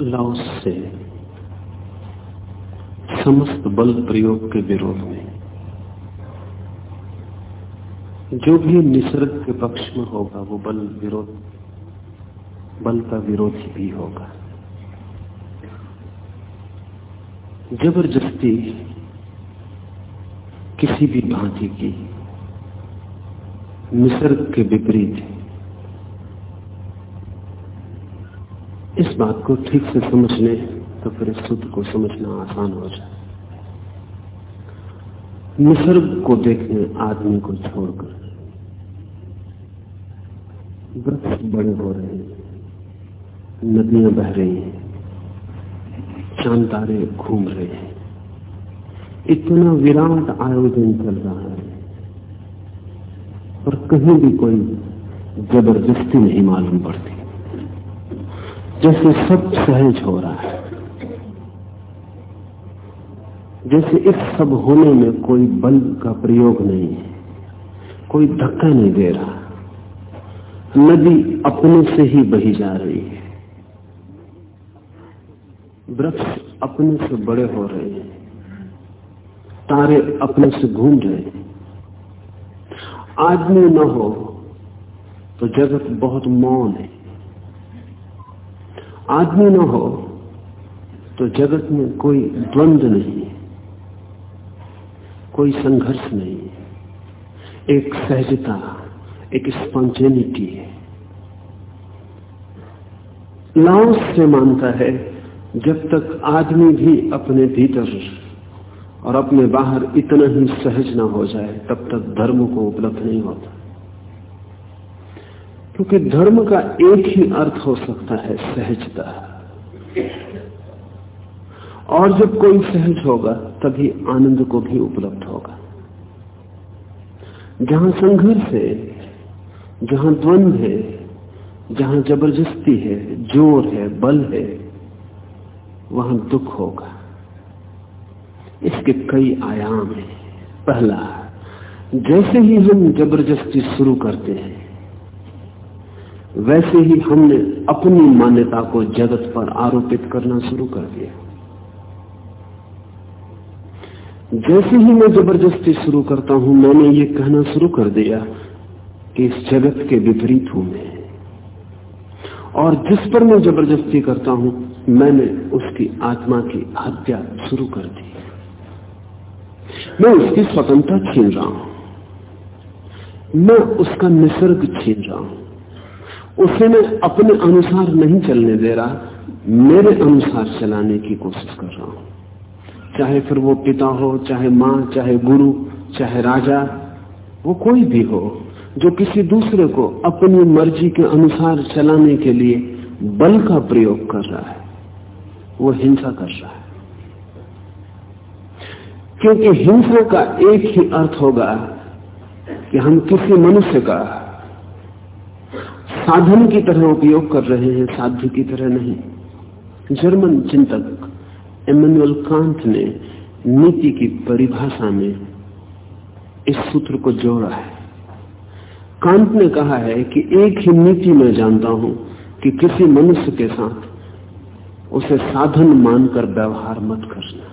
Laos से समस्त बल प्रयोग के विरोध में, जो भी निसर्ग के पक्ष में होगा, वो बल विरोध, बल का विरोधी भी होगा। ज़बरदस्ती किसी भी भांति की, निसर्ग के विपरीत है इस बात को ठीक से समझ ले तो फिर सूत्र को समझना आसान हो जाए। निसर्ग को देखने आदमी को छोड़कर वृक्ष बड़े हो रहे हैं, नदियाँ बह रही हैं, चाँद तारे घूम रहे हैं। इतना विराट आयोजन चल रहा है और कहीं भी कोई ज़बरदस्ती नहीं मालूम पड़ती। जैसे सब सहज हो रहा है। जैसे इस सब होने में कोई बल का प्रयोग नहीं है, कोई धक्का नहीं दे रहा। नदी अपने से ही बही जा रही है। वृक्ष अपने से बड़े हो रहे हैं। तारे अपने से घूम रहे हैं। आदमी न हो तो जगत बहुत मौन है। आदमी न हो तो जगत में कोई द्वंद नहीं है, कोई संघर्ष नहीं है। एक सहजता, एक स्पॉन्टेनिटी है। लाओस से मानता है, जब तक आदमी भी अपने भीतर और अपने बाहर इतना ही सहज ना हो जाए, तब तक धर्म को उपलब्ध नहीं होता। क्योंकि धर्म का एक ही अर्थ हो सकता है, सहजता। और जब कोई सहज होगा, तभी आनंद को भी उपलब्ध होगा। जहाँ संघर्ष है, जहाँ द्वंद है, जहाँ ज़बरदस्ती है, ज़ोर है, बल है, वहाँ दुख होगा। इसके कई आयाम हैं। पहला, जैसे ही हम ज़बरदस्ती शुरू करते हैं वैसे ही हमने अपनी मान्यता को जगत पर आरोपित करना शुरू कर दिया। जैसे ही मैं ज़बरदस्ती शुरू करता हूँ, मैंने ये कहना शुरू कर दिया कि इस जगत के विपरीत हूँ मैं। और जिस पर मैं ज़बरदस्ती करता हूँ, मैंने उसकी आत्मा की हत्या शुरू कर दी। मैं उसकी स्वतंत्रता छीन रहा हूँ। मैं उसका निसर्ग छीन रहा हूँ। उसे मैं अपने अनुसार नहीं चलने दे रहा, मेरे अनुसार चलाने की कोशिश कर रहा हूँ। चाहे फिर वो पिता हो, चाहे माँ, चाहे गुरु, चाहे राजा, वो कोई भी हो, जो किसी दूसरे को अपनी मर्ज़ी के अनुसार चलाने के लिए बल का प्रयोग कर रहा है, वो हिंसा कर रहा है। क्योंकि हिंसा का एक ही अर्थ होगा कि हम किसी मनुष्य का साधन की तरह उपयोग कर रहे हैं, साध्य की तरह नहीं। जर्मन चिंतक एमेनुअल कांत ने नीति की परिभाषा में इस सूत्र को जोड़ा है। कांत ने कहा है कि एक ही नीति में जानता हूँ कि किसी मनुष्य के साथ उसे साधन मानकर व्यवहार मत करना।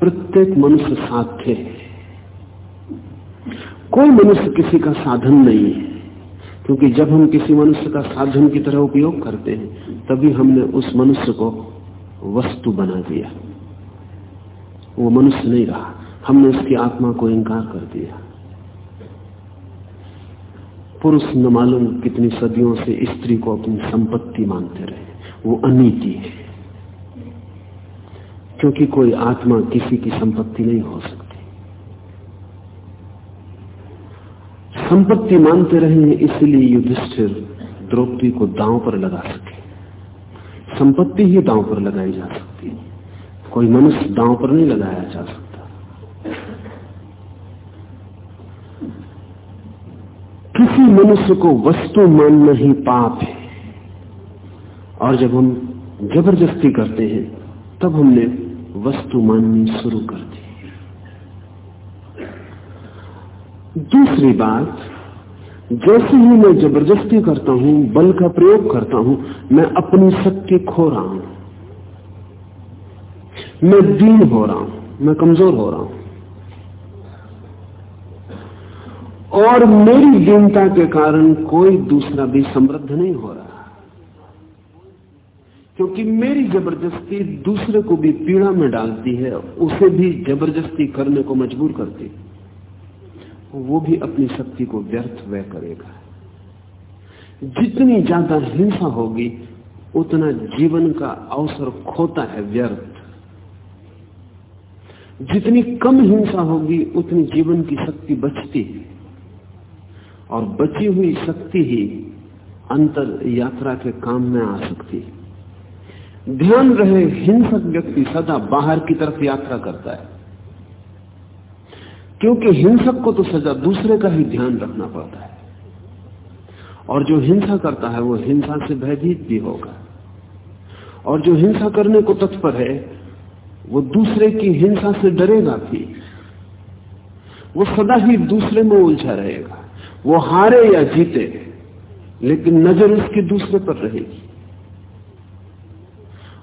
प्रत्येक मनुष्य साध्य है। कोई मनुष्य किसी का साधन नहीं है। क्योंकि जब हम किसी मनुष्य का साधन की तरह उपयोग करते हैं, तभी हमने उस मनुष्य को वस्तु बना दिया। वो मनुष्य नहीं रहा। हमने उसकी आत्मा को इंकार कर दिया। पुरुष न मालूम कितनी सदियों से स्त्री को अपनी संपत्ति मानते रहे। वो अनीति है। क्योंकि कोई आत्मा किसी की संपत्ति नहीं हो सकती। संपत्ति मानते रहे हैं इसलिए युधिष्ठिर द्रौपदी को दांव पर लगा सके। संपत्ति ही दांव पर लगाई जा सकती है। कोई मनुष्य दांव पर नहीं लगाया जा सकता। किसी मनुष्य को वस्तु मानना ही पाप है। और जब हम ज़बरदस्ती करते हैं, तब हमने वस्तु माननी शुरू कर दी। दूसरी बात, जैसे ही मैं ज़बरदस्ती करता हूँ, बल का प्रयोग करता हूँ, मैं अपनी शक्ति खो रहा हूँ। मैं दीन हो रहा हूँ, मैं कमज़ोर हो रहा हूँ। और मेरी दीनता के कारण कोई दूसरा भी समृद्ध नहीं हो रहा। क्योंकि मेरी ज़बरदस्ती दूसरे को भी पीड़ा में डालती है, उसे भी ज़बरदस्ती करने को मजबूर करती वो भी अपनी शक्ति को व्यर्थ व्यय करेगा। जितनी ज़्यादा हिंसा होगी, उतना जीवन का अवसर खोता है व्यर्थ। जितनी कम हिंसा होगी, उतनी जीवन की शक्ति बचती है। और बची हुई शक्ति ही अंतर यात्रा के काम में आ सकती है। ध्यान रहे, हिंसक व्यक्ति सदा बाहर की तरफ़ यात्रा करता है। क्योंकि हिंसक को तो सजा दूसरे का ही ध्यान रखना पड़ता है। और जो हिंसा करता है, वो हिंसा से भयभीत भी होगा। और जो हिंसा करने को तत्पर है, वो दूसरे की हिंसा से डरेगा भी। वो सदा ही दूसरे में उलझा रहेगा। वो हारे या जीते, लेकिन नज़र उसकी दूसरे पर रहेगी।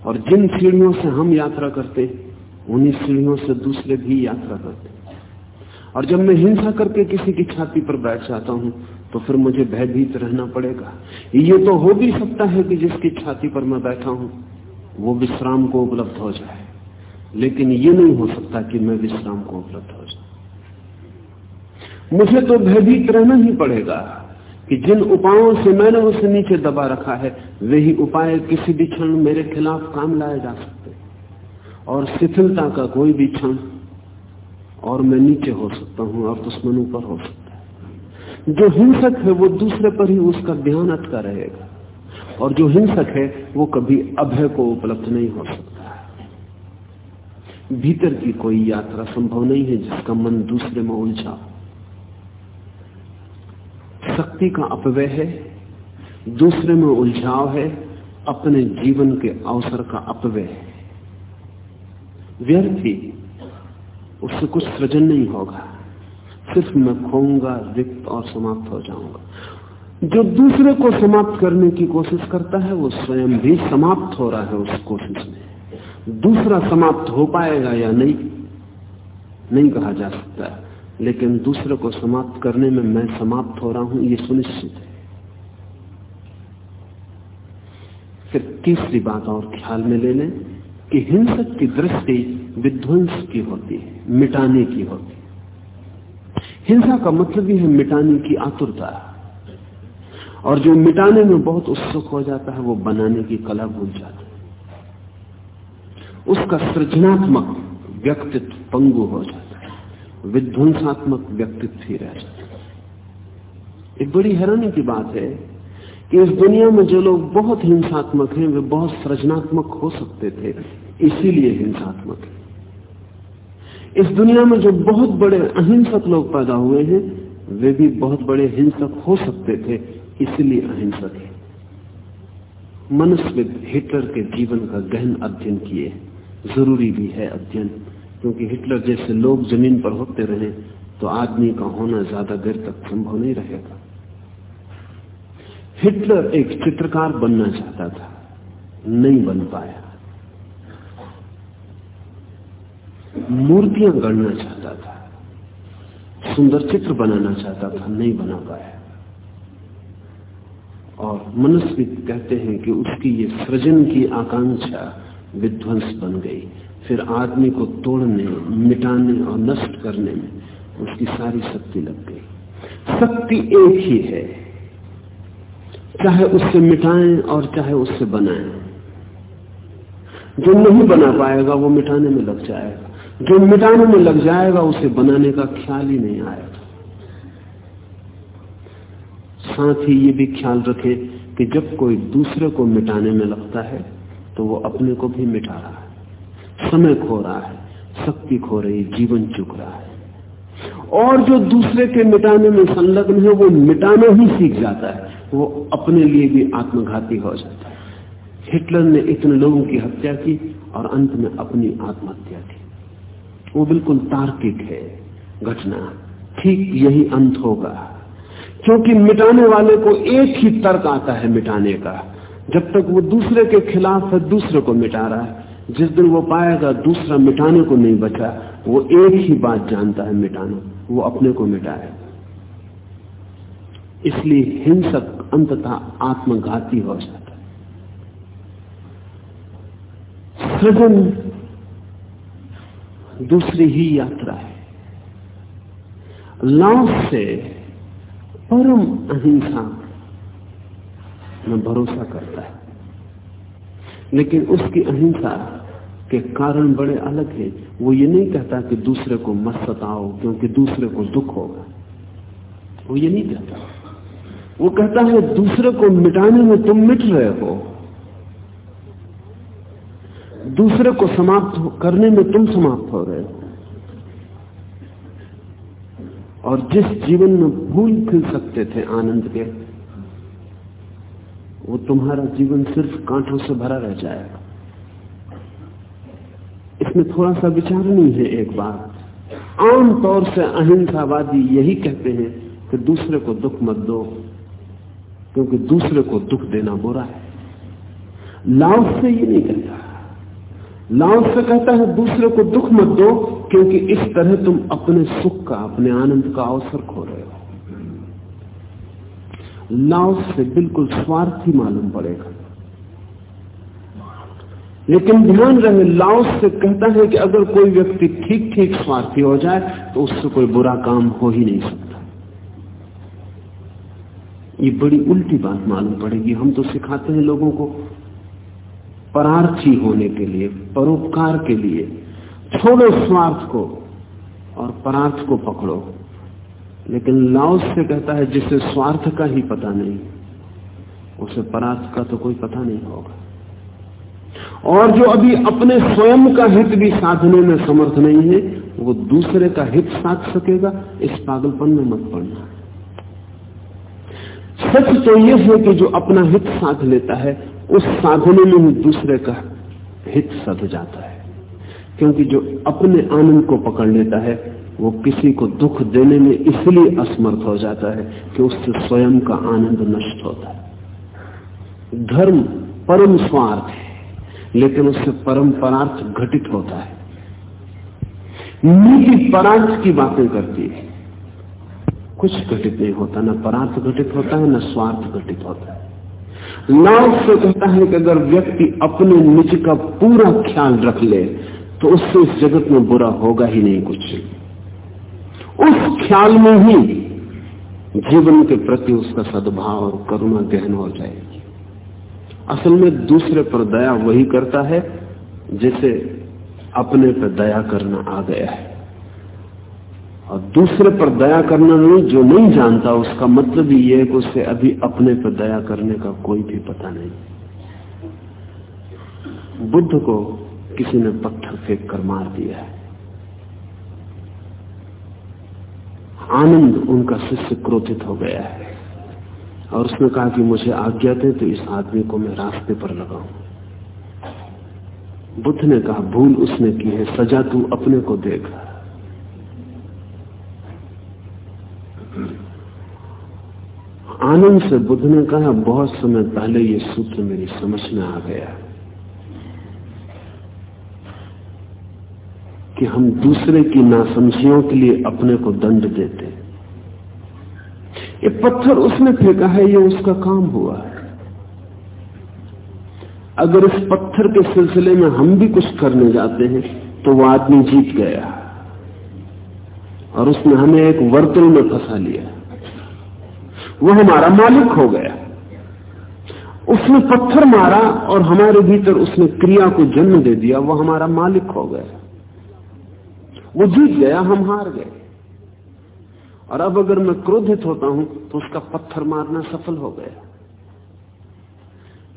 और जिन सीढ़ियों से हम यात्रा करते, उन्हीं सीढ़ियों से दूसरे भी यात्रा करते। और जब मैं हिंसा करके किसी की छाती पर बैठ जाता हूँ तो फिर मुझे भयभीत रहना पड़ेगा। ये तो हो भी सकता है कि जिसकी छाती पर मैं बैठा हूँ, वो विश्राम को उपलब्ध हो जाए। लेकिन ये नहीं हो सकता कि मैं विश्राम को उपलब्ध हो जाऊँ। मुझे तो भयभीत रहना ही पड़ेगा कि जिन उपायों से मैंने उसे नीचे दबा रखा है वही उपाय किसी भी क्षण मेरे खिलाफ काम लाए जा सकते और शिथिलता का कोई भी क्षण और मैं नीचे हो सकता हूँ, और दुश्मन ऊपर हो सकता है। जो हिंसक है, वो दूसरे पर ही उसका ध्यान अटका रहेगा। और जो हिंसक है, वो कभी अभय को उपलब्ध नहीं हो सकता भीतर की कोई यात्रा संभव नहीं है, जिसका मन दूसरे में उलझा। शक्ति का अपव्यय है, दूसरे में उलझाव है, अपने जीवन के अवसर का अपव्यय है। व्यर्थ ही उससे कुछ सृजन नहीं होगा। सिर्फ़ मैं खोऊँगा, रिक्त और समाप्त हो जाऊँगा। जो दूसरे को समाप्त करने की कोशिश करता है, वो स्वयं भी समाप्त हो रहा है उस कोशिश में। दूसरा समाप्त हो पाएगा या नहीं नहीं कहा जा सकता। लेकिन दूसरे को समाप्त करने में मैं समाप्त हो रहा हूँ, ये सुनिश्चित है। फिर तीसरी बात और ख्याल में ले लें कि हिंसक की दृष्टि विध्वंस की होती है, मिटाने की होती है। हिंसा का मतलब ही है मिटाने की आतुरता। और जो मिटाने में बहुत उत्सुक हो जाता है, वो बनाने की कला भूल जाता है। उसका सृजनात्मक व्यक्तित्व पंगु हो जाता है। विध्वंसात्मक व्यक्तित्व ही रह जाता है। एक बड़ी हैरानी की बात है कि इस दुनिया में जो लोग बहुत हिंसात्मक हैं, वे बहुत सृजनात्मक हो सकते थे, इसीलिए हिंसात्मक है। इस दुनिया में जो बहुत बड़े अहिंसक लोग पैदा हुए हैं, वे भी बहुत बड़े हिंसक हो सकते थे, इसलिए अहिंसक है। मनुष्य हिटलर के जीवन का गहन अध्ययन किए। ज़रूरी भी है अध्ययन, क्योंकि हिटलर जैसे लोग ज़मीन पर होते रहे तो आदमी का होना ज़्यादा देर तक संभव नहीं रहेगा। हिटलर एक चित्रकार बनना चाहता था, नहीं बन पाया। मूर्तियाँ गढ़ना चाहता था। सुंदर चित्र बनाना चाहता था, नहीं बना पाया। और मनुष्य कहते हैं कि उसकी ये सृजन की आकांक्षा विध्वंस बन गई। फिर आदमी को तोड़ने, मिटाने और नष्ट करने में उसकी सारी शक्ति लग गई। शक्ति एक ही है। चाहे उससे मिटाएँ और चाहे उससे बनाएँ। जो नहीं बना पाएगा, वो मिटाने में लग जाएगा। जो मिटाने में लग जाएगा, उसे बनाने का ख्याल ही नहीं आएगा साथ ही ये भी ख्याल रखें कि जब कोई दूसरे को मिटाने में लगता है तो वो अपने को भी मिटा रहा है। समय खो रहा है, शक्ति खो रही जीवन चुक रहा है। और जो दूसरे के मिटाने में संलग्न है, वो मिटाना ही सीख जाता है। वो अपने लिए भी आत्मघाती हो जाता है। हिटलर ने इतने लोगों की हत्या की और अंत में अपनी आत्महत्या की। वो बिल्कुल तार्किक है घटना। ठीक यही अंत होगा। क्योंकि मिटाने वाले को एक ही तर्क आता है मिटाने का। जब तक वो दूसरे के खिलाफ है, दूसरे को मिटा रहा है। जिस दिन वो पाएगा, दूसरा मिटाने को नहीं बचा, वो एक ही बात जानता है मिटाना। वो अपने को मिटाएगा। इसलिए हिंसक अंततः आत्मघाती हो जाता है। सृजन दूसरी ही यात्रा है। लाओस से परम अहिंसा में भरोसा करता है। लेकिन उसकी अहिंसा के कारण बड़े अलग है। वो ये नहीं कहता कि दूसरे को मत सताओ, क्योंकि दूसरे को दुख होगा। वो ये नहीं कहता। वो कहता है, दूसरे को मिटाने में तुम मिट रहे हो। दूसरे को समाप्त करने में तुम समाप्त हो रहे हो। और जिस जीवन में भूल खिल सकते थे आनंद के, वो तुम्हारा जीवन सिर्फ़ कांटों से भरा रह जाएगा। इसमें थोड़ा सा विचार नहीं है एक बात आमतौर से अहिंसावादी यही कहते हैं कि दूसरे को दुख मत दो, क्योंकि दूसरे को दुख देना बुरा है। लाओ से ये नहीं कहता। लाओ से कहता है, दूसरे को दुख मत दो, क्योंकि इस तरह तुम अपने सुख का, अपने आनंद का अवसर खो रहे हो। लाओ से बिल्कुल स्वार्थी मालूम पड़ेगा। लेकिन ध्यान रहे लाओ से कहता है कि अगर कोई व्यक्ति ठीक ठीक स्वार्थी हो जाए तो उससे कोई बुरा काम हो ही नहीं सकता। ये बड़ी उल्टी बात मालूम पड़ेगी। हम तो सिखाते हैं लोगों को परार्थी होने के लिए, परोपकार के लिए, छोड़ो स्वार्थ को और परार्थ को पकड़ो। लेकिन लाओस से कहता है, जिसे स्वार्थ का ही पता नहीं, उसे परार्थ का तो कोई पता नहीं होगा। और जो अभी अपने स्वयं का हित भी साधने में समर्थ नहीं है, वो दूसरे का हित साध सकेगा, इस पागलपन में मत पड़ना। सच तो यह है कि जो अपना हित साध लेता है उस साधने में ही दूसरे का हित सध जाता है। क्योंकि जो अपने आनंद को पकड़ लेता है, वो किसी को दुख देने में इसलिए असमर्थ हो जाता है कि उससे स्वयं का आनंद नष्ट होता है। धर्म परम स्वार्थ है, लेकिन उससे परम परार्थ घटित होता है। नीति परार्थ की बातें करती है। कुछ घटित नहीं होता, ना परार्थ घटित होता है, ना स्वार्थ घटित होता है। लाभ से कहता है कि अगर व्यक्ति अपने निज का पूरा ख्याल रख ले तो उससे इस जगत में बुरा होगा ही नहीं कुछ। उस ख्याल में ही जीवन के प्रति उसका सद्भाव और करुणा गहन हो जाएगी। असल में दूसरे पर दया वही करता है, जिसे अपने पर दया करना आ गया है। और दूसरे पर दया करना नहीं, जो नहीं जानता उसका मतलब ही है कि उसे अभी अपने पर दया करने का कोई भी पता नहीं। बुद्ध को किसी ने पत्थर फेंक कर मार दिया है। आनंद उनका शिष्य क्रोधित हो गया है। और उसने कहा कि मुझे आज्ञा दे तो इस आदमी को मैं रास्ते पर लगाऊँ। बुद्ध ने कहा, भूल उसने की है, सजा तू अपने को देगा आनंद से बुद्ध ने कहा, बहुत समय पहले ये सूत्र मेरी समझ में आ गया कि हम दूसरे की नासमझियों के लिए अपने को दंड देते ये पत्थर उसने फेंका है, ये उसका काम हुआ है। अगर इस पत्थर के सिलसिले में हम भी कुछ करने जाते हैं तो वो आदमी जीत गया। और उसने हमें एक वर्तुल में फंसा लिया। वो हमारा मालिक हो गया। उसने पत्थर मारा और हमारे भीतर उसने क्रिया को जन्म दे दिया, वो हमारा मालिक हो गया। वो जीत गया, हम हार गए। और अब अगर मैं क्रोधित होता हूँ तो उसका पत्थर मारना सफल हो गया।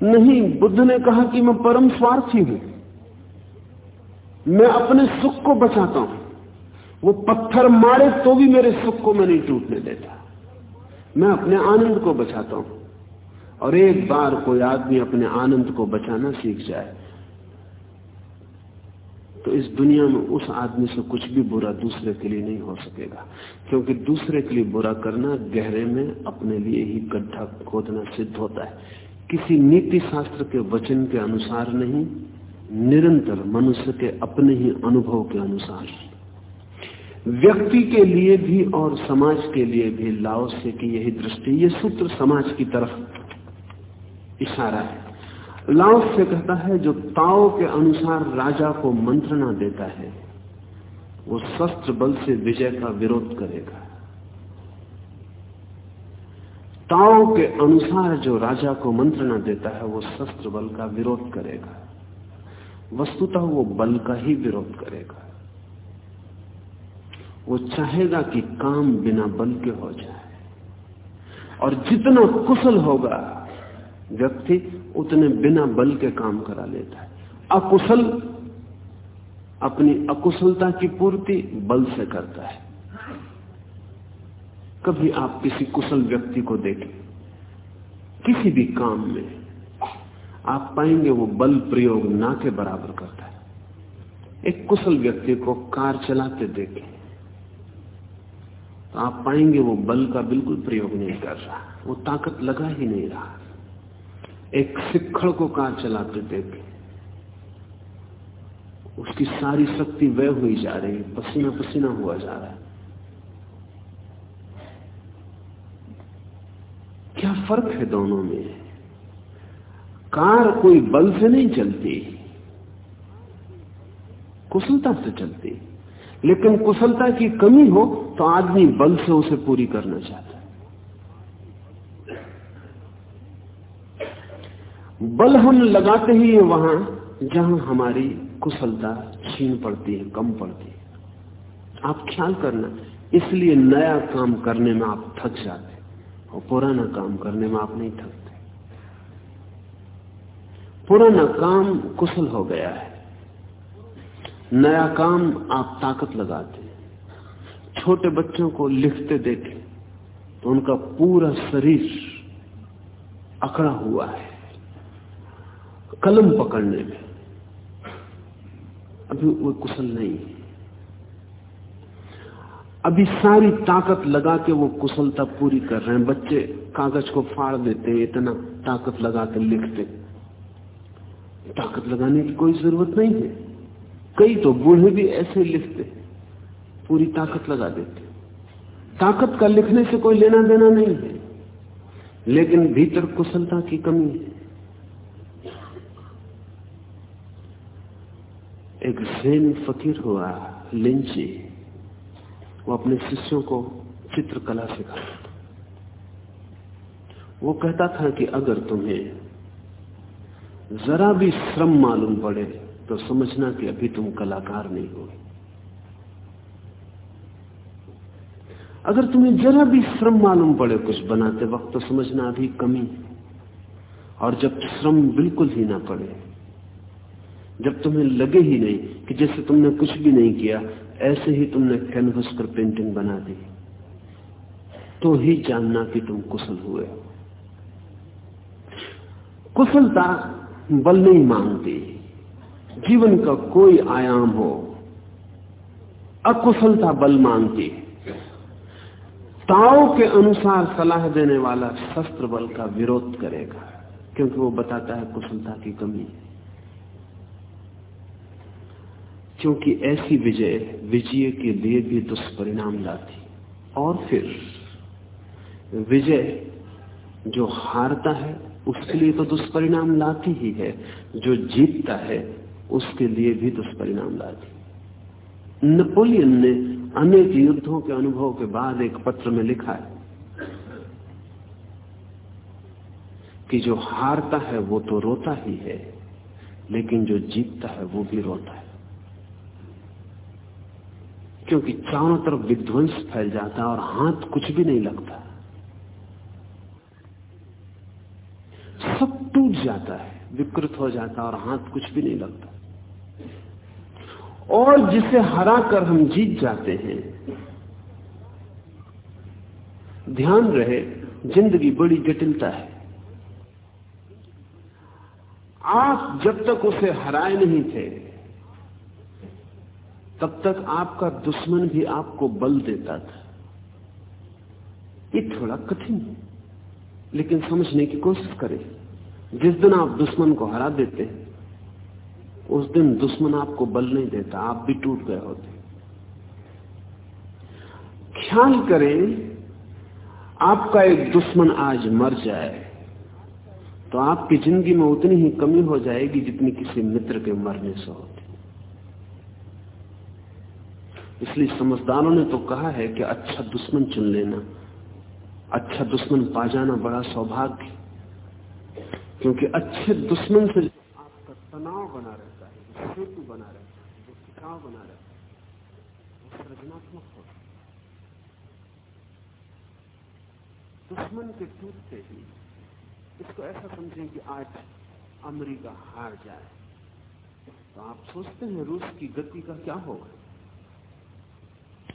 नहीं, बुद्ध ने कहा कि मैं परम स्वार्थी हूँ। मैं अपने सुख को बचाता हूँ। वो पत्थर मारे तो भी मेरे सुख को मैं नहीं टूटने देता। मैं अपने आनंद को बचाता हूँ। और एक बार कोई आदमी अपने आनंद को बचाना सीख जाए तो इस दुनिया में उस आदमी से कुछ भी बुरा दूसरे के लिए नहीं हो सकेगा। क्योंकि दूसरे के लिए बुरा करना गहरे में अपने लिए ही गड्ढा खोदना सिद्ध होता है। किसी नीति शास्त्र के वचन के अनुसार नहीं, निरंतर मनुष्य के अपने ही अनुभव के अनुसार। व्यक्ति के लिए भी और समाज के लिए भी लाओ से की यही दृष्टि, ये सूत्र समाज की तरफ़ इशारा है। लाओ से कहता है, जो ताओ के अनुसार राजा को मंत्रणा देता है, वो शस्त्र बल से विजय का विरोध करेगा। ताओ के अनुसार जो राजा को मंत्रणा देता है, वो शस्त्र बल का विरोध करेगा। वस्तुतः वो बल का ही विरोध करेगा। वो चाहेगा कि काम बिना बल के हो जाए। और जितना कुशल होगा, व्यक्ति उतने बिना बल के काम करा लेता है। अकुशल, अपनी अकुशलता की पूर्ति बल से करता है। कभी आप किसी कुशल व्यक्ति को देखें, किसी भी काम में, आप पाएँगे वो बल प्रयोग ना के बराबर करता है। एक कुशल व्यक्ति को कार चलाते देखें। आप पाएँगे वो बल का बिल्कुल प्रयोग नहीं कर रहा। वो ताकत लगा ही नहीं रहा। एक सिक्खड़ को कार चलाते देखे? उसकी सारी शक्ति वह हुई जा रही है, पसीना पसीना हुआ जा रहा है। क्या फ़र्क है दोनों में? कार कोई बल से नहीं चलती, कुशलता से चलती। लेकिन कुशलता की कमी हो तो आदमी बल से उसे पूरी करना चाहता है। बल हम लगाते ही है वहाँ जहाँ हमारी कुशलता छीन पड़ती है, कम पड़ती है। आप ख्याल करना, इसलिए नया काम करने में आप थक जाते और पुराना काम करने में आप नहीं थकते। पुराना काम कुशल हो गया है। नया काम आप ताकत लगाते छोटे बच्चों को लिखते देखें तो उनका पूरा शरीर अकड़ा हुआ है। कलम पकड़ने में अभी वो कुशल नहीं है। अभी सारी ताकत लगा के वो कुशलता पूरी कर रहे हैं। बच्चे कागज़ को फाड़ देते हैं, इतना ताकत लगा के लिखते ताकत लगाने की कोई ज़रूरत नहीं है। कई तो बूढ़े भी ऐसे लिखते, पूरी ताकत लगा देते। ताकत का लिखने से कोई लेना देना नहीं है, लेकिन भीतर कुशलता की कमी है। एक जैन फकीर हुआ, लिंची, वो अपने शिष्यों को चित्रकला सिखाता था। वो कहता था कि अगर तुम्हें जरा भी श्रम मालूम पड़े तो समझना कि अभी तुम कलाकार नहीं हो। अगर तुम्हें जरा भी श्रम मालूम पड़े कुछ बनाते वक्त तो समझना अभी कमी। और जब श्रम बिल्कुल ही ना पड़े, जब तुम्हें लगे ही नहीं कि जैसे तुमने कुछ भी नहीं किया, ऐसे ही तुमने कैनवस पर पेंटिंग बना दी तो ही जानना कि तुम कुशल हुए कुशलता बल नहीं मांगती। जीवन का कोई आयाम हो। अकुशलता बल मांगती। ताओ के अनुसार सलाह देने वाला शस्त्र बल का विरोध करेगा, क्योंकि वो बताता है कुशलता की कमी क्योंकि ऐसी विजय विजय के लिए भी दुष्परिणाम लाती। और फिर, विजय जो हारता है, उसके लिए तो दुष्परिणाम लाती ही है, जो जीतता है उसके लिए भी दुष्परिणाम ला दी नेपोलियन ने अनेक युद्धों के अनुभव के बाद एक पत्र में लिखा है कि जो हारता है वो तो रोता ही है, लेकिन जो जीतता है वो भी रोता है। क्योंकि चारों तरफ़ विध्वंस फैल जाता है और हाथ कुछ भी नहीं लगता। सब टूट जाता है, विकृत हो जाता है और हाथ कुछ भी नहीं लगता। और जिसे हरा कर हम जीत जाते हैं। ध्यान रहे, ज़िंदगी बड़ी जटिलता है। आप जब तक उसे हराए नहीं थे, तब तक आपका दुश्मन भी आपको बल देता था। ये थोड़ा कठिन है, लेकिन समझने की कोशिश करें। जिस दिन आप दुश्मन को हरा देते हैं उस दिन दुश्मन आपको बल नहीं देता, आप भी टूट गए होते। ख्याल करें, आपका एक दुश्मन आज मर जाए तो आपकी ज़िंदगी में उतनी ही कमी हो जाएगी जितनी किसी मित्र के मरने से होती। इसलिए समझदारों ने तो कहा है कि अच्छा दुश्मन चुन लेना अच्छा दुश्मन पा जाना बड़ा सौभाग्य, क्योंकि अच्छे दुश्मन से आपका तनाव बना रहता है सेतु बना रहता है, जो खिंचाव बना रहता है, वो सृजनात्मक होता दुश्मन के टूटते ही इसको ऐसा समझें कि आज अमेरिका हार जाए। तो आप सोचते हैं रूस की गति का क्या होगा?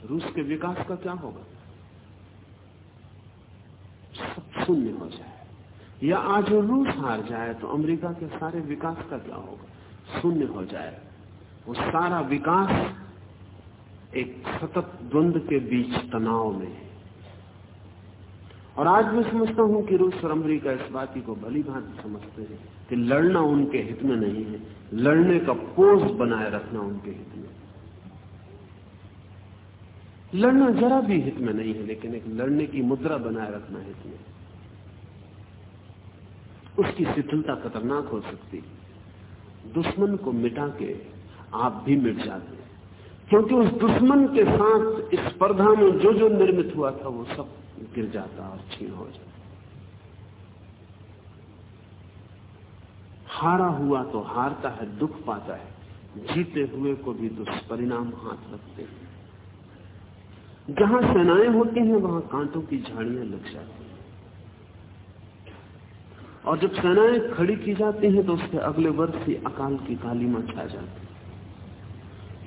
रूस के विकास का क्या होगा? सब शून्य हो जाए। या आज रूस हार जाए तो अमेरिका के सारे विकास का क्या होगा? शून्य हो जाए। वो सारा विकास एक सतत द्वंद के बीच तनाव में है। और आज मैं समझता हूँ कि रूस और अमरीका इस बात को भली भांति समझते हैं कि लड़ना उनके हित में नहीं है। लड़ने का पोज बनाए रखना उनके हित में। लड़ना जरा भी हित में नहीं है, लेकिन एक लड़ने की मुद्रा बनाए रखना हित में। उसकी शिथिलता खतरनाक हो सकती दुश्मन को मिटा के आप भी मिट जाते क्योंकि उस दुश्मन के साथ स्पर्धा में जो जो निर्मित हुआ था, वो सब गिर जाता और छीन हो जाता। हारा हुआ तो हारता है, दुख पाता है। जीते हुए को भी दुष्परिणाम हाथ रखते हैं। जहाँ सेनाएँ होती हैं, वहाँ कांटों की झाड़ियाँ लग जाती और जब सेनाएँ खड़ी की जाती हैं तो उसके अगले वर्ष ही अकाल की कालीमा छा जाती है।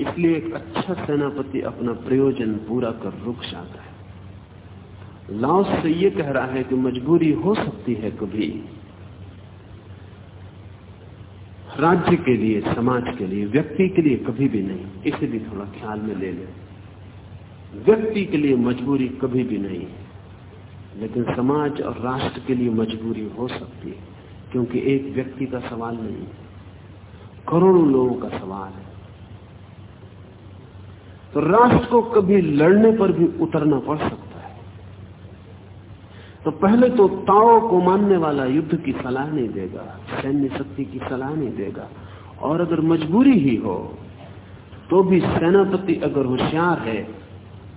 इसलिए एक अच्छा सेनापति अपना प्रयोजन पूरा कर रुक जाता है। लाओस से ये कह रहा है कि मजबूरी हो सकती है कभी राज्य के लिए, समाज के लिए, व्यक्ति के लिए कभी भी नहीं। इसे भी थोड़ा ख्याल में ले लें। व्यक्ति के लिए मजबूरी कभी भी नहीं। है लेकिन समाज और राष्ट्र के लिए मजबूरी हो सकती है, क्योंकि एक व्यक्ति का सवाल नहीं करोड़ों लोगों का सवाल है। तो राष्ट्र को कभी लड़ने पर भी उतरना पड़ सकता है। तो पहले तो ताओ को मानने वाला युद्ध की सलाह नहीं देगा, सैन्य शक्ति की सलाह नहीं देगा। और अगर मजबूरी ही हो तो भी सेनापति अगर होशियार है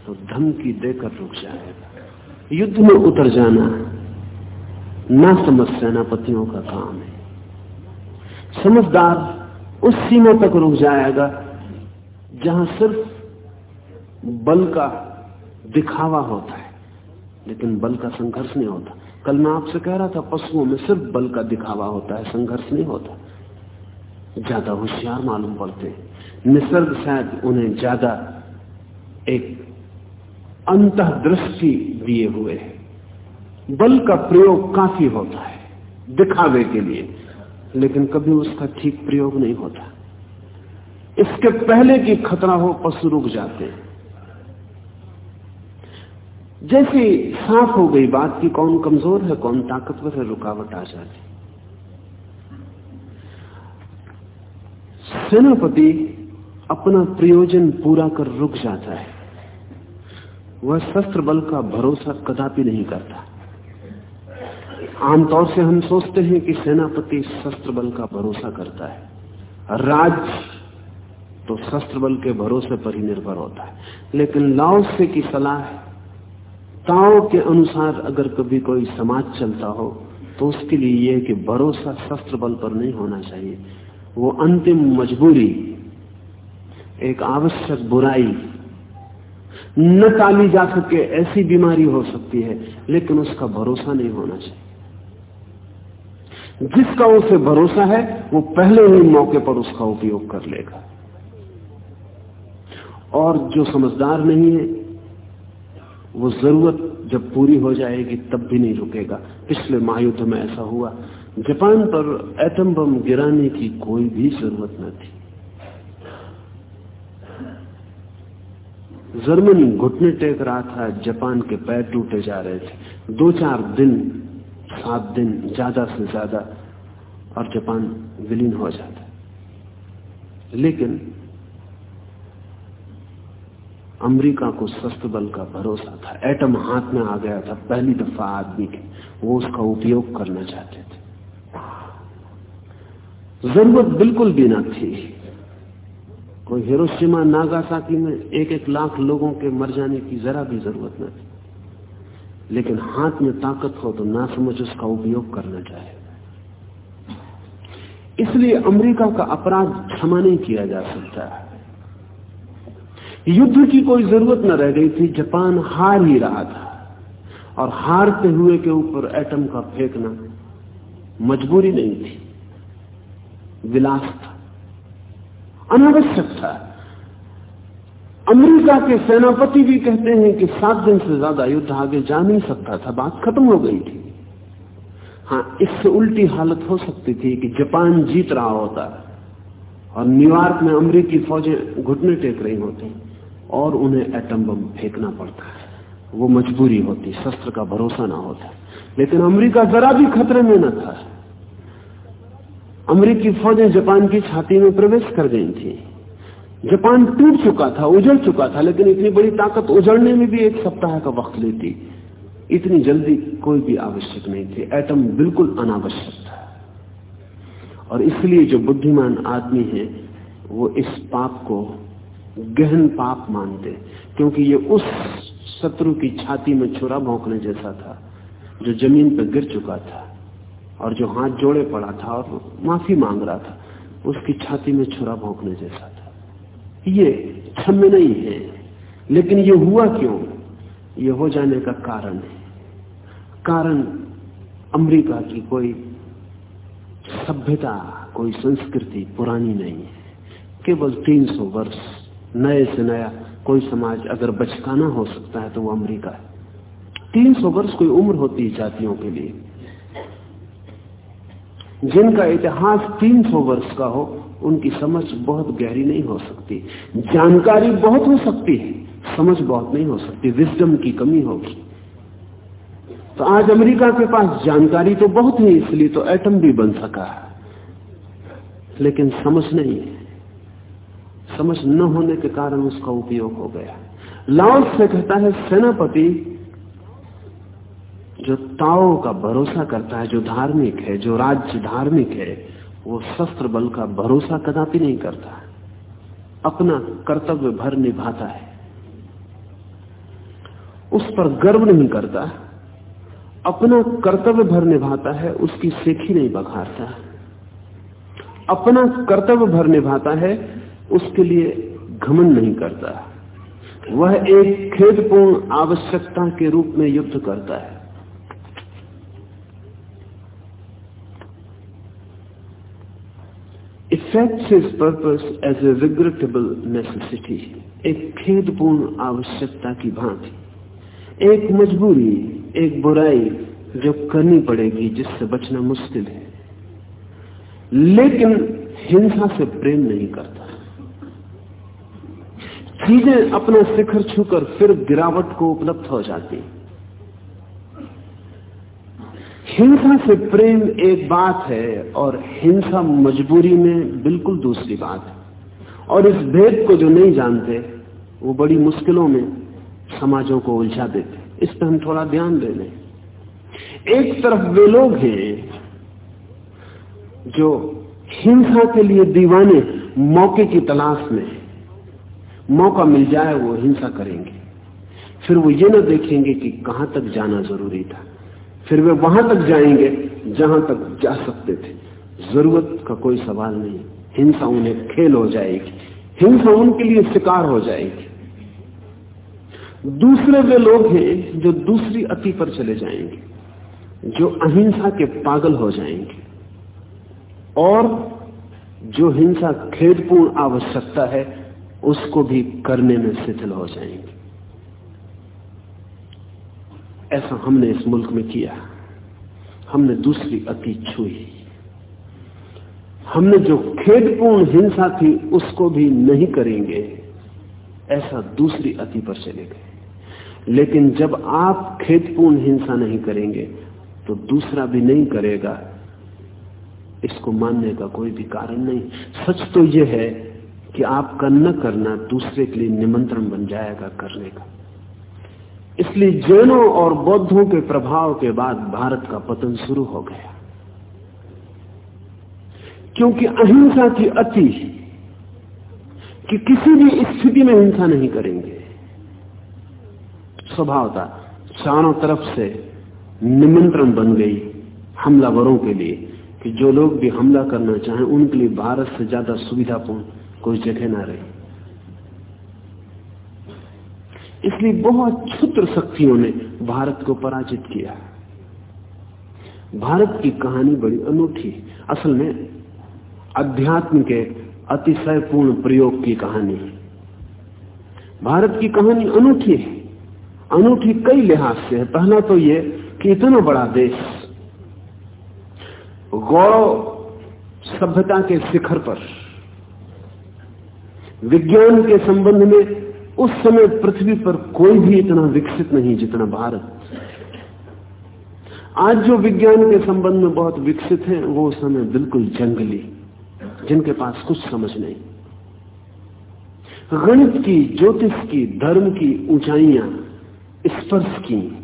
तो धमकी देकर रुक जाएगा। युद्ध में उतर जाना ना समझ सेनापतियों का काम है। समझदार उस सीमा तक रुक जाएगा जहाँ सिर्फ़ बल का दिखावा होता है, लेकिन बल का संघर्ष नहीं होता। कल मैं आपसे कह रहा था, पशुओं में सिर्फ़ बल का दिखावा होता है, संघर्ष नहीं होता। ज़्यादा होशियार मालूम पड़ते निसर्ग शायद उन्हें ज़्यादा एक अंत दृष्टि दिए हुए है। बल का प्रयोग काफ़ी होता है, दिखावे के लिए, लेकिन कभी उसका ठीक प्रयोग नहीं होता। इसके पहले की खतरा हो, पशु रुक जाते हैं। जैसी साफ़ हो गई बात की कौन कमज़ोर है, कौन ताकतवर है, रुकावट आ जाती। सेनापति अपना प्रयोजन पूरा कर रुक जाता है। वह शस्त्र बल का भरोसा कदापि नहीं करता। आमतौर से हम सोचते हैं कि सेनापति शस्त्र बल का भरोसा करता है। राज तो शस्त्र बल के भरोसे पर ही निर्भर होता है। लेकिन लाओसे की सलाह ताओ के अनुसार अगर कभी कोई समाज चलता हो तो उसके लिए यह कि भरोसा शस्त्र बल पर नहीं होना चाहिए। वो अंतिम मजबूरी, एक आवश्यक बुराई न टाली जा सके ऐसी बीमारी हो सकती है, लेकिन उसका भरोसा नहीं होना चाहिए। जिसका उसे भरोसा है, वो पहले ही मौके पर उसका उपयोग कर लेगा। और जो समझदार नहीं है, वो ज़रूरत जब पूरी हो जाएगी, तब भी नहीं रुकेगा। पिछले महायुद्ध में ऐसा हुआ। जापान पर एटम बम गिराने की कोई भी ज़रूरत न थी। जर्मनी घुटने टेक रहा था, जापान के पैर टूटे जा रहे थे। दो चार दिन, सात दिन, ज़्यादा से ज़्यादा, और जापान विलीन हो जाता। लेकिन अमेरिका को शस्त्र बल का भरोसा था। एटम हाथ में आ गया था, पहली दफ़ा आदमी के। वो उसका उपयोग करना चाहते थे। ज़रूरत बिल्कुल भी ना थी। कोई हिरोशिमा, नागासाकी में एक एक लाख लोगों के मर जाने की जरा भी ज़रूरत न थी। लेकिन हाथ में ताकत हो तो ना समझ उसका उपयोग करना चाहे। इसलिए अमेरिका का अपराध क्षमा नहीं किया जा सकता। युद्ध की कोई ज़रूरत न रह गई थी, जापान हार ही रहा था। और हारते हुए के ऊपर एटम का फेंकना मजबूरी नहीं थी। विलास था। अनावश्यक था। अमेरिका के सेनापति भी कहते हैं कि सात दिन से ज़्यादा युद्ध आगे जा नहीं सकता था, बात खत्म हो गई थी। हाँ इससे उल्टी हालत हो सकती थी कि जापान जीत रहा होता और न्यूयॉर्क में अमेरिकी फौजें घुटने टेक रही होती और उन्हें एटम बम फेंकना पड़ता। वो मजबूरी होती, शस्त्र का भरोसा ना होता। लेकिन अमेरिका जरा भी खतरे में न था। अमेरिकी फौजें जापान की छाती में प्रवेश कर गई थी। जापान टूट चुका था, उजड़ चुका था, लेकिन इतनी बड़ी ताकत उजड़ने में भी एक सप्ताह का वक्त लेती। इतनी जल्दी कोई भी आवश्यक नहीं थी, एटम बिल्कुल अनावश्यक था। और इसलिए जो बुद्धिमान आदमी है, वो इस पाप को गहन पाप मानते क्योंकि ये उस शत्रु की छाती में छुरा भोंकने जैसा था, जो ज़मीन पर गिर चुका था। और जो हाथ जोड़े पड़ा था और माफ़ी मांग रहा था, उसकी छाती में छुरा भोंकने जैसा था। ये क्षम्य नहीं है, लेकिन ये हुआ क्यों? ये हो जाने का कारण है। कारण अमेरिका की कोई सभ्यता, कोई संस्कृति पुरानी नहीं है। केवल 300 वर्ष नए से नया कोई समाज अगर बचकाना हो सकता है तो वो अमेरिका है। 300 वर्ष कोई उम्र होती है जातियों के लिए। जिनका इतिहास 300 वर्ष का हो, उनकी समझ बहुत गहरी नहीं हो सकती। जानकारी बहुत हो सकती है, समझ बहुत नहीं हो सकती विजडम की कमी होगी। तो आज अमेरिका के पास जानकारी तो बहुत है, इसलिए तो एटम भी बन सका है। लेकिन समझ नहीं है। समझ न होने के कारण उसका उपयोग हो गया। लाओस से कहता है, सेनापति जो ताओ का भरोसा करता है, जो धार्मिक है, जो राज्य धार्मिक है, वो शस्त्र बल का भरोसा कदापि नहीं करता अपना कर्तव्य भर निभाता है। उस पर गर्व नहीं करता। अपना कर्तव्य भर निभाता है, उसकी सेखी नहीं बघारता अपना कर्तव्य भर निभाता है, उसके लिए घमन नहीं करता। वह एक खेदपूर्ण आवश्यकता के रूप में युद्ध करता है। Effects his purpose as a regrettable necessity एक खेदपूर्ण आवश्यकता की भांति। एक मजबूरी, एक बुराई जो करनी पड़ेगी, जिससे बचना मुश्किल है। लेकिन हिंसा से प्रेम नहीं करता। चीज़ें अपना शिखर छूकर फिर गिरावट को उपलब्ध हो जाती। हिंसा से प्रेम एक बात है और हिंसा मजबूरी में बिल्कुल दूसरी बात है। और इस भेद को जो नहीं जानते, वो बड़ी मुश्किलों में समाजों को उलझा देते इस पर हम थोड़ा ध्यान दे लें। एक तरफ़ वे लोग हैं जो हिंसा के लिए दीवाने मौके की तलाश में मौका मिल जाए वो हिंसा करेंगे। फिर वो ये ना देखेंगे कि कहाँ तक जाना ज़रूरी था। फिर वे वहाँ तक जाएँगे, जहाँ तक जा सकते थे। ज़रूरत का कोई सवाल नहीं। हिंसा उन्हें खेल हो जाएगी। हिंसा उनके लिए शिकार हो जाएगी। दूसरे वे लोग हैं जो दूसरी अति पर चले जाएँगे, जो अहिंसा के पागल हो जाएँगे। और जो हिंसा खेदपूर्ण आवश्यकता है, उसको भी करने में शिथिल हो जाएँगे। ऐसा हमने इस मुल्क में किया। हमने दूसरी अति छुई। हमने जो खेदपूर्ण हिंसा थी, उसको भी नहीं करेंगे। ऐसा दूसरी अति पर चले गए। लेकिन जब आप खेदपूर्ण हिंसा नहीं करेंगे तो दूसरा भी नहीं करेगा। इसको मानने का कोई भी कारण नहीं। सच तो यह है कि आपका न करना दूसरे के लिए निमंत्रण बन जाएगा करने का। इसलिए जैनों और बौद्धों के प्रभाव के बाद भारत का पतन शुरू हो गया। क्योंकि अहिंसा की अति कि किसी भी स्थिति में हिंसा नहीं करेंगे। स्वभावता चारों तरफ़ से निमंत्रण बन गई हमलावरों के लिए कि जो लोग भी हमला करना चाहें, उनके लिए भारत से ज़्यादा सुविधापूर्ण कोई जगह ना रही। इसलिए बहुत क्षुद्र शक्तियों ने भारत को पराजित किया भारत की कहानी बड़ी अनूठी असल में अध्यात्म के अतिशयपूर्ण प्रयोग की कहानी है। भारत की कहानी अनूठी है। अनूठी कई लिहाज से है। पहला तो ये कि इतना बड़ा देश गौरव सभ्यता के शिखर पर, विज्ञान के संबंध में उस समय पृथ्वी पर कोई भी इतना विकसित नहीं जितना भारत। आज जो विज्ञान के संबंध में बहुत विकसित है, वो उस समय बिल्कुल जंगली, जिनके पास कुछ समझ नहीं। गणित की, ज्योतिष की, धर्म की ऊंचाइयाँ, स्पर्श की,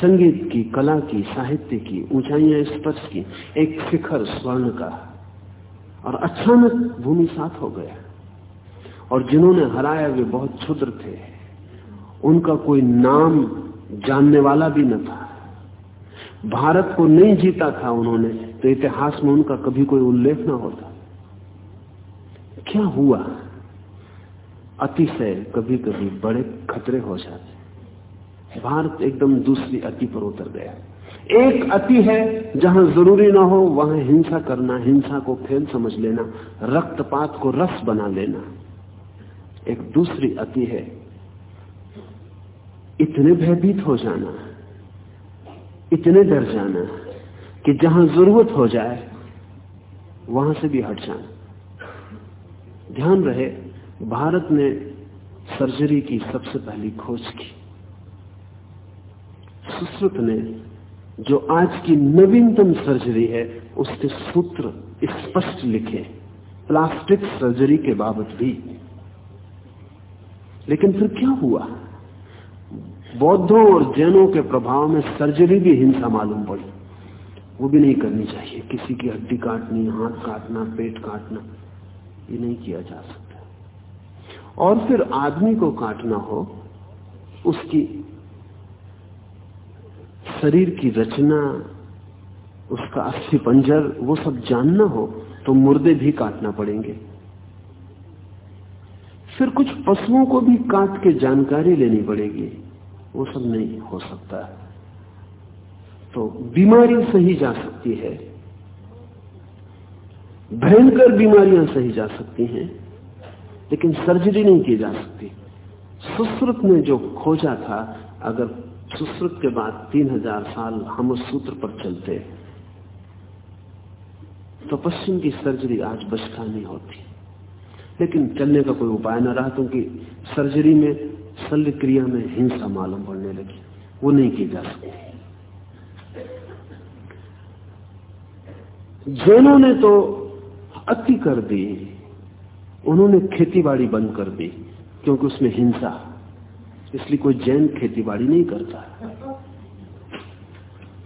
संगीत की, कला की, साहित्य की ऊंचाइयाँ स्पर्श की, एक शिखर स्वर्ण का, और अचानक भूमि साफ़ हो गया। और जिन्होंने हराया वे बहुत क्षुद्र थे। उनका कोई नाम जानने वाला भी न था। भारत को नहीं जीता था उन्होंने तो इतिहास में उनका कभी कोई उल्लेख ना होता। क्या हुआ? अतिशय कभी कभी बड़े खतरे हो जाते। भारत एकदम दूसरी अति पर उतर गया। एक अति है, जहाँ ज़रूरी ना हो, वहाँ हिंसा करना, हिंसा को खेल समझ लेना, रक्तपात को रस बना लेना। एक दूसरी अति है। इतने भयभीत हो जाना, इतने डर जाना कि जहाँ ज़रूरत हो जाए, वहाँ से भी हट जाना। ध्यान रहे, भारत ने सर्जरी की सबसे पहली खोज की। सुश्रुत ने जो आज की नवीनतम सर्जरी है, उसके सूत्र स्पष्ट लिखे। प्लास्टिक सर्जरी के बाबत भी। लेकिन फिर क्या हुआ? बौद्धों और जैनों के प्रभाव में सर्जरी भी हिंसा मालूम पड़ी। वो भी नहीं करनी चाहिए। किसी की हड्डी काटनी, हाथ काटना, पेट काटना, ये नहीं किया जा सकता। और फिर आदमी को काटना हो, उसकी शरीर की रचना, उसका अस्थि पंजर वो सब जानना हो तो मुर्दे भी काटना पड़ेंगे। फिर कुछ पशुओं को भी काट के जानकारी लेनी पड़ेगी। वो सब नहीं हो सकता। तो बीमारी सही जा सकती है। भयंकर बीमारियाँ सही जा सकती हैं, लेकिन सर्जरी नहीं की जा सकती। सुश्रुत ने जो खोजा था, अगर सुश्रुत के बाद तीन हज़ार साल हम उस सूत्र पर चलते तो पश्चिम की सर्जरी आज बचता नहीं होती। लेकिन चलने का कोई उपाय ना रहा, क्योंकि सर्जरी में शल्य क्रिया में हिंसा मालूम पड़ने लगी। वो नहीं की जा सकती जैनों ने तो अति कर दी। उन्होंने खेतीबाड़ी बंद कर दी, क्योंकि उसमें हिंसा। इसलिए कोई जैन खेतीबाड़ी नहीं करता।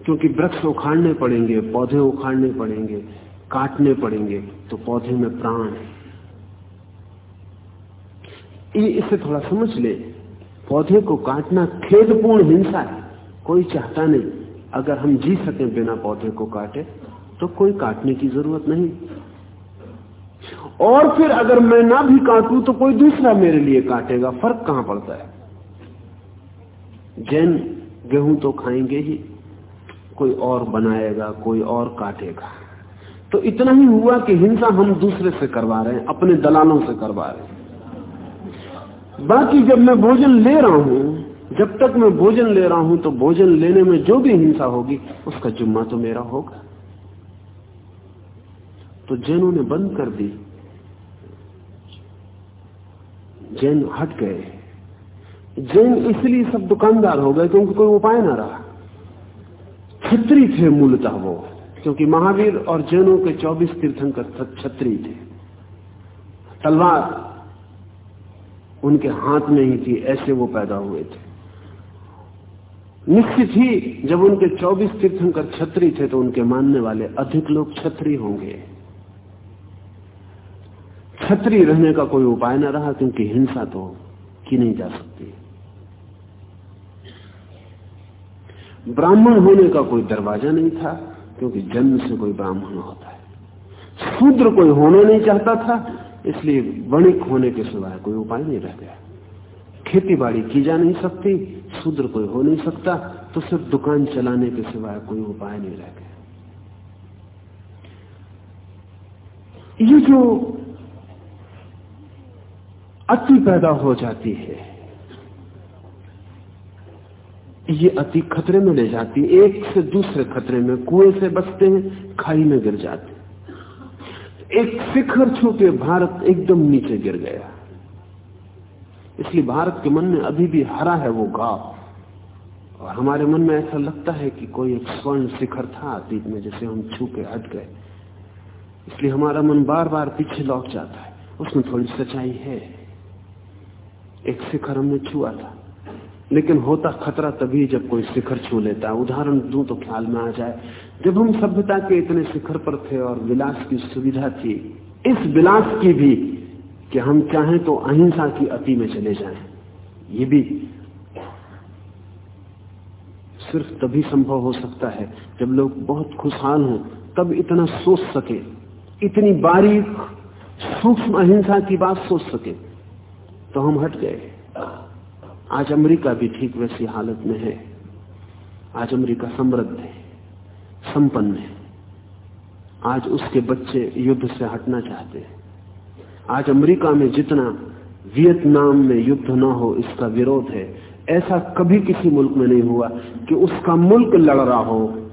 क्योंकि वृक्ष उखाड़ने पड़ेंगे, पौधे उखाड़ने पड़ेंगे, काटने पड़ेंगे तो पौधे में प्राण है। ये इसे थोड़ा समझ ले। पौधे को काटना खेदपूर्ण हिंसा है। कोई चाहता नहीं, अगर हम जी सके बिना पौधे को काटे तो कोई काटने की ज़रूरत नहीं। और फिर अगर मैं ना भी काटू तो कोई दूसरा मेरे लिए काटेगा। फ़र्क कहाँ पड़ता है? जैन गेहूँ तो खाएँगे ही। कोई और बनाएगा, कोई और काटेगा। तो इतना ही हुआ कि हिंसा हम दूसरे से करवा रहे हैं, अपने दलालों से करवा रहे हैं। बाकी जब मैं भोजन ले रहा हूँ, जब तक मैं भोजन ले रहा हूँ तो भोजन लेने में जो भी हिंसा होगी, उसका जुम्मा तो मेरा होगा। तो जैनों ने बंद कर दी। जैन हट गए। जैन इसलिए सब दुकानदार हो गए क्योंकि कोई उपाय ना रहा। छत्री थे मूलतः वो, क्योंकि महावीर और जैनों के 24 तीर्थंकर छत्री थे। तलवार उनके हाथ में ही थी, ऐसे वो पैदा हुए थे। निश्चित ही जब उनके 24 तीर्थंकर छत्री थे तो उनके मानने वाले अधिक लोग छत्री होंगे। छत्री रहने का कोई उपाय न रहा, क्योंकि हिंसा तो की नहीं जा सकती। ब्राह्मण होने का कोई दरवाज़ा नहीं था, क्योंकि जन्म से कोई ब्राह्मण होता है। शूद्र कोई होना नहीं चाहता था इसलिए वणिक होने के सिवाय कोई उपाय नहीं रह गया। खेती बाड़ी की जा नहीं सकती शूद्र कोई हो नहीं सकता तो सिर्फ़ दुकान चलाने के सिवाय कोई उपाय नहीं रह गया। ये जो अति पैदा हो जाती है, ये अति खतरे में ले जाती है। एक से दूसरे खतरे में कुएँ से बचते हैं, खाई में गिर जाते एक शिखर छू के भारत एकदम नीचे गिर गया। इसलिए भारत के मन में अभी भी हरा है वो गाँव। और हमारे मन में ऐसा लगता है कि कोई एक स्वर्ण शिखर था अतीत में जैसे हम छू के हट गए। इसलिए हमारा मन बार बार पीछे लौट जाता है। उसमें थोड़ी सच्चाई है। एक शिखर हमने छुआ था। लेकिन होता खतरा तभी जब कोई शिखर छू लेता। है उदाहरण दू तो ख्याल में आ जाए। जब हम सभ्यता के इतने शिखर पर थे और विलास की सुविधा थी, इस विलास की भी कि हम चाहें तो अहिंसा की अति में चले जाएँ, ये भी सिर्फ़ तभी संभव हो सकता है जब लोग बहुत खुशहाल हों, तब इतना सोच सके, इतनी बारीक, सूक्ष्म अहिंसा की बात सोच सके तो हम हट गए। आज अमेरिका भी ठीक वैसी हालत में है, आज अमेरिका समृद्ध है। संपन्न है। आज उसके बच्चे युद्ध से हटना चाहते हैं। आज अमेरिका में जितना वियतनाम में युद्ध ना हो, इसका विरोध है। ऐसा कभी किसी मुल्क में नहीं हुआ कि उसका मुल्क लड़ रहा हो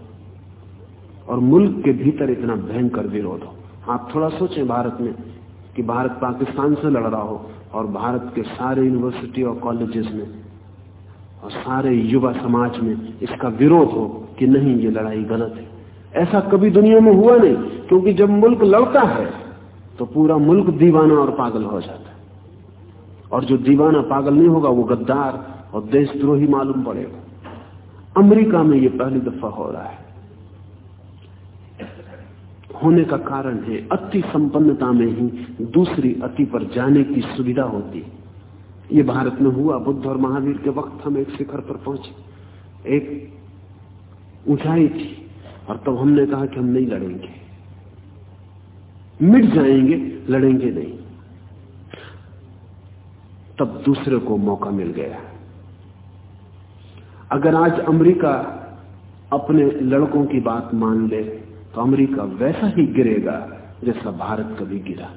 और मुल्क के भीतर इतना भयंकर विरोध हो। आप थोड़ा सोचें भारत में कि भारत पाकिस्तान से लड़ रहा हो और भारत के सारे यूनिवर्सिटी और कॉलेजेस में और सारे युवा समाज में इसका विरोध हो कि नहीं, ये लड़ाई गलत है। ऐसा कभी दुनिया में हुआ नहीं, क्योंकि जब मुल्क लड़ता है तो पूरा मुल्क दीवाना और पागल हो जाता है। और जो दीवाना पागल नहीं होगा, वो गद्दार और देशद्रोही मालूम पड़ेगा। अमेरिका में ये पहली दफ़ा हो रहा है। होने का कारण है, अति संपन्नता में ही दूसरी अति पर जाने की सुविधा होती ये भारत में हुआ, बुद्ध और महावीर के वक्त हम एक शिखर पर पहुँचे। एक ऊंचाई थी, और तब तो हमने कहा कि हम नहीं लड़ेंगे। मिट जाएँगे, लड़ेंगे नहीं। तब दूसरे को मौका मिल गया। अगर आज अमेरिका अपने लड़कों की बात मान ले तो अमेरिका वैसा ही गिरेगा जैसा भारत कभी गिरा।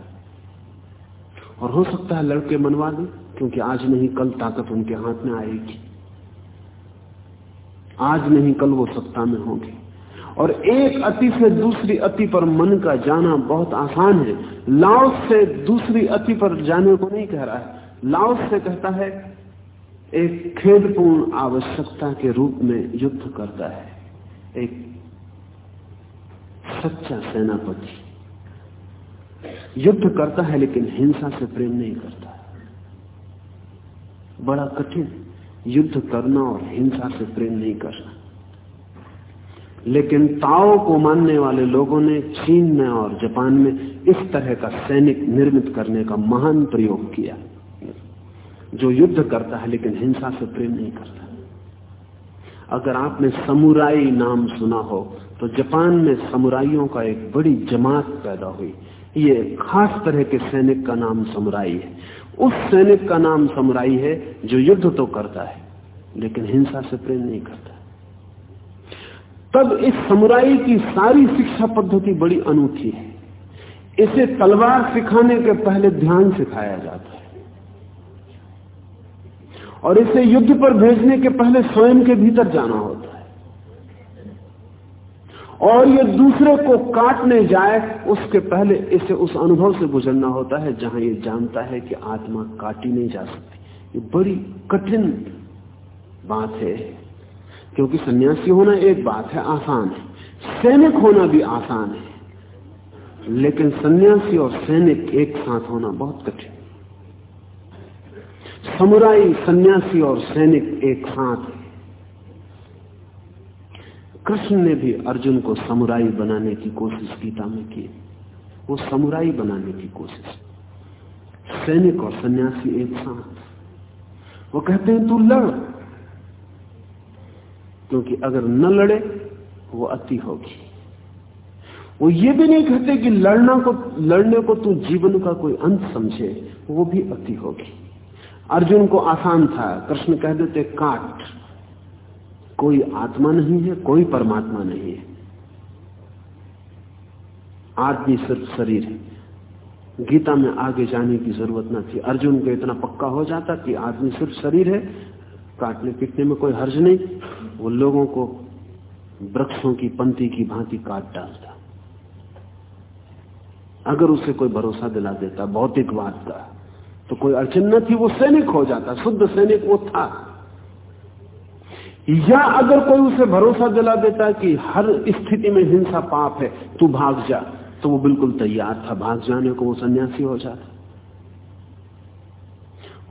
और हो सकता है लड़के मनवा दें। क्योंकि आज नहीं, कल ताकत उनके हाथ में आएगी। आज नहीं, कल वो सत्ता में होंगे। और एक अति से दूसरी अति पर मन का जाना बहुत आसान है। लाओस से दूसरी अति पर जाने को नहीं कह रहा है। लाओस से कहता है, एक खेदपूर्ण आवश्यकता के रूप में युद्ध करता है। एक सच्चा सेनापति। युद्ध करता है, लेकिन हिंसा से प्रेम नहीं करता। बड़ा कठिन युद्ध करना और हिंसा से प्रेम नहीं करना। लेकिन ताओ को मानने वाले लोगों ने चीन में और जापान में इस तरह का सैनिक निर्मित करने का महान प्रयोग किया। जो युद्ध करता है, लेकिन हिंसा से प्रेम नहीं करता। अगर आपने समुराई नाम सुना हो तो जापान में समुराइयों का एक बड़ी जमात पैदा हुई। ये खास तरह के सैनिक का नाम समुराई है। उस सैनिक का नाम समुराई है, जो युद्ध तो करता है, लेकिन हिंसा से प्रेम नहीं करता। तब इस समुराई की सारी शिक्षा पद्धति बड़ी अनूठी है। इसे तलवार सिखाने के पहले ध्यान सिखाया जाता है। और इसे युद्ध पर भेजने के पहले स्वयं के भीतर जाना होता है। और ये दूसरे को काटने जाए, उसके पहले इसे उस अनुभव से गुजरना होता है, जहाँ ये जानता है कि आत्मा काटी नहीं जा सकती। ये बड़ी कठिन बात है, क्योंकि सन्यासी होना एक बात है, आसान है। सैनिक होना भी आसान है, लेकिन सन्यासी और सैनिक एक साथ होना बहुत कठिन। समुराई सन्यासी और सैनिक एक साथ है। कृष्ण ने भी अर्जुन को समुराई बनाने की कोशिश गीता में की। वो समुराई बनाने की कोशिश। सैनिक और सन्यासी एक साथ। वो कहते हैं, तू लड़। क्योंकि अगर न लड़े, वो अति होगी। वो ये भी नहीं कहते कि लड़ना को, लड़ने को तू जीवन का कोई अंत समझे, वो भी अति होगी। अर्जुन को आसान था। कृष्ण कह देते, काट। कोई आत्मा नहीं है, कोई परमात्मा नहीं है। आदमी सिर्फ़ शरीर है। गीता में आगे जाने की ज़रूरत न थी। अर्जुन को इतना पक्का हो जाता कि आदमी सिर्फ़ शरीर है, काटने पीटने में कोई हर्ज नहीं। वो लोगों को वृक्षों की पंक्ति की भांति काट डालता। अगर उसे कोई भरोसा दिला देता, भौतिकवाद का तो कोई अड़चन न थी, वो सैनिक हो जाता। शुद्ध सैनिक वो था। या अगर कोई उसे भरोसा दिला देता कि हर स्थिति में हिंसा पाप है, तू भाग जा। तो वो बिल्कुल तैयार था, भाग जाने को वो सन्यासी हो जाता।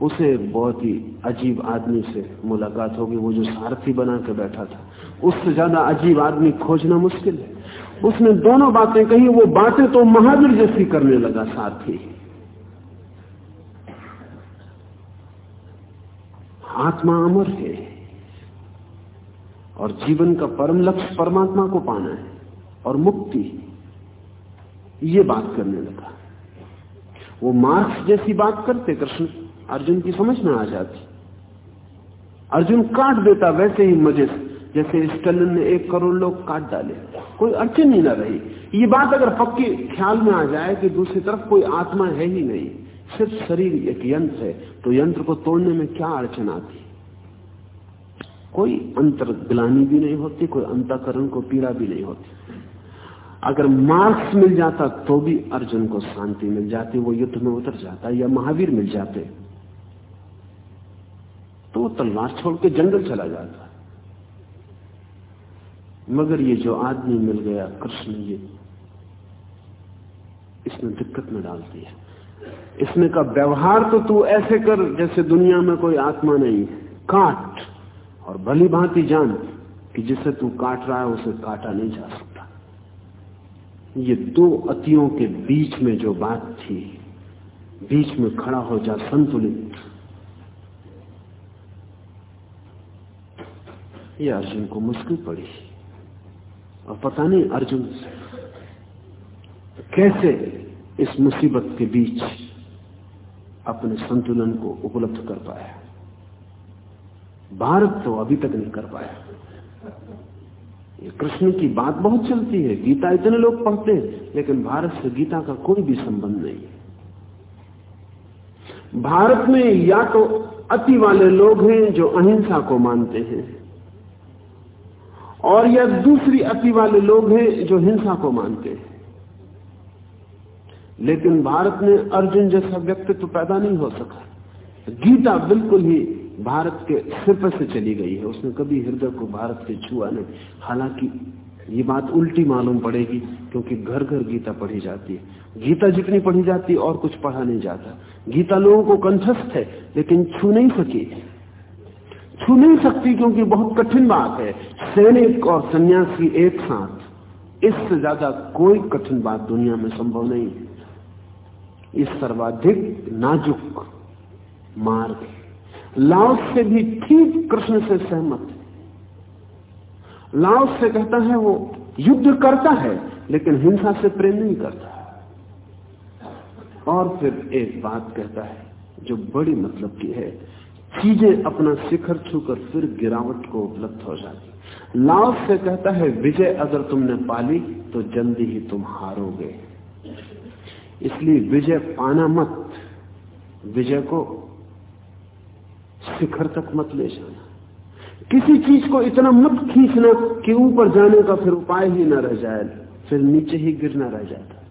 उसे बहुत ही अजीब आदमी से मुलाकात होगी, वो जो सारथी बना के बैठा था। उससे ज़्यादा अजीब आदमी खोजना मुश्किल है। उसने दोनों बातें कही, वो बातें तो महावीर जैसी करने लगा, सारथी। आत्मा अमर है। और जीवन का परम लक्ष्य परमात्मा को पाना है और मुक्ति ये बात करने लगा। वो मार्क्स जैसी बात करते, कृष्ण, अर्जुन की समझ में आ जाती। अर्जुन काट देता वैसे ही मज़े जैसे स्टलिन ने एक करोड़ लोग काट डाले। कोई अड़चन ही ना रही। ये बात अगर पक्की ख्याल में आ जाए कि दूसरी तरफ़ कोई आत्मा है ही नहीं, सिर्फ़ शरीर एक यंत्र है तो यंत्र को तोड़ने में क्या अड़चन आती? कोई अंतर गिलानी भी नहीं होती, कोई अंतकरण को पीड़ा भी नहीं होती। अगर मार्क्स मिल जाता तो भी अर्जुन को शांति मिल जाती, वो युद्ध में उतर जाता या महावीर मिल जाते। तो वो तलवार छोड़ के जंगल चला जाता। मगर ये जो आदमी मिल गया, कृष्ण ये इसने दिक्कत में डाल दिया इसने का व्यवहार तो तू ऐसे कर जैसे दुनिया में कोई आत्मा नहीं। काट। और भली भांति जान कि जिसे तू काट रहा है, उसे काटा नहीं जा सकता। ये दो अतियों के बीच में जो बात थी, बीच में खड़ा हो जा संतुलित। ये अर्जुन को मुश्किल पड़ी। और पता नहीं अर्जुन कैसे इस मुसीबत के बीच अपने संतुलन को उपलब्ध कर पाया। भारत तो अभी तक नहीं कर पाया। कृष्ण की बात बहुत चलती है, गीता इतने लोग पढ़ते हैं, लेकिन भारत से गीता का कोई भी संबंध नहीं है। भारत में या तो अति वाले लोग हैं जो अहिंसा को मानते हैं, और या दूसरी अति वाले लोग हैं जो हिंसा को मानते हैं। लेकिन भारत में अर्जुन जैसा व्यक्तित्व पैदा नहीं हो सका। गीता बिल्कुल ही भारत के सिर पर से चली गई है। उसने कभी हृदय को भारत से छुआ नहीं। हालाँकि ये बात उल्टी मालूम पड़ेगी, क्योंकि घर घर गीता पढ़ी जाती है। गीता जितनी पढ़ी जाती, और कुछ पढ़ा नहीं जाता। गीता लोगों को कंठस्थ है, लेकिन छू नहीं सकी। छू नहीं सकती, क्योंकि बहुत कठिन बात है। सैनिक और सन्यासी एक साथ, इससे ज़्यादा कोई कठिन बात दुनिया में संभव नहीं है। इस सर्वाधिक नाजुक मार्ग है। लाओस से भी ठीक कृष्ण से सहमत लाओस से कहता है वो युद्ध करता है, लेकिन हिंसा से प्रेम नहीं करता। और फिर एक बात कहता है, जो बड़ी मतलब की है, चीज़ें अपना शिखर छूकर फिर गिरावट को उपलब्ध हो जाती। लाओस से कहता है, विजय अगर तुमने पाली तो जल्दी ही तुम हारोगे। इसलिए विजय पाना मत। विजय को शिखर तक मत ले जाना। किसी चीज़ को इतना मत खींचना कि ऊपर जाने का फिर उपाय ही ना रह जाए, फिर नीचे ही गिरना रह जाता।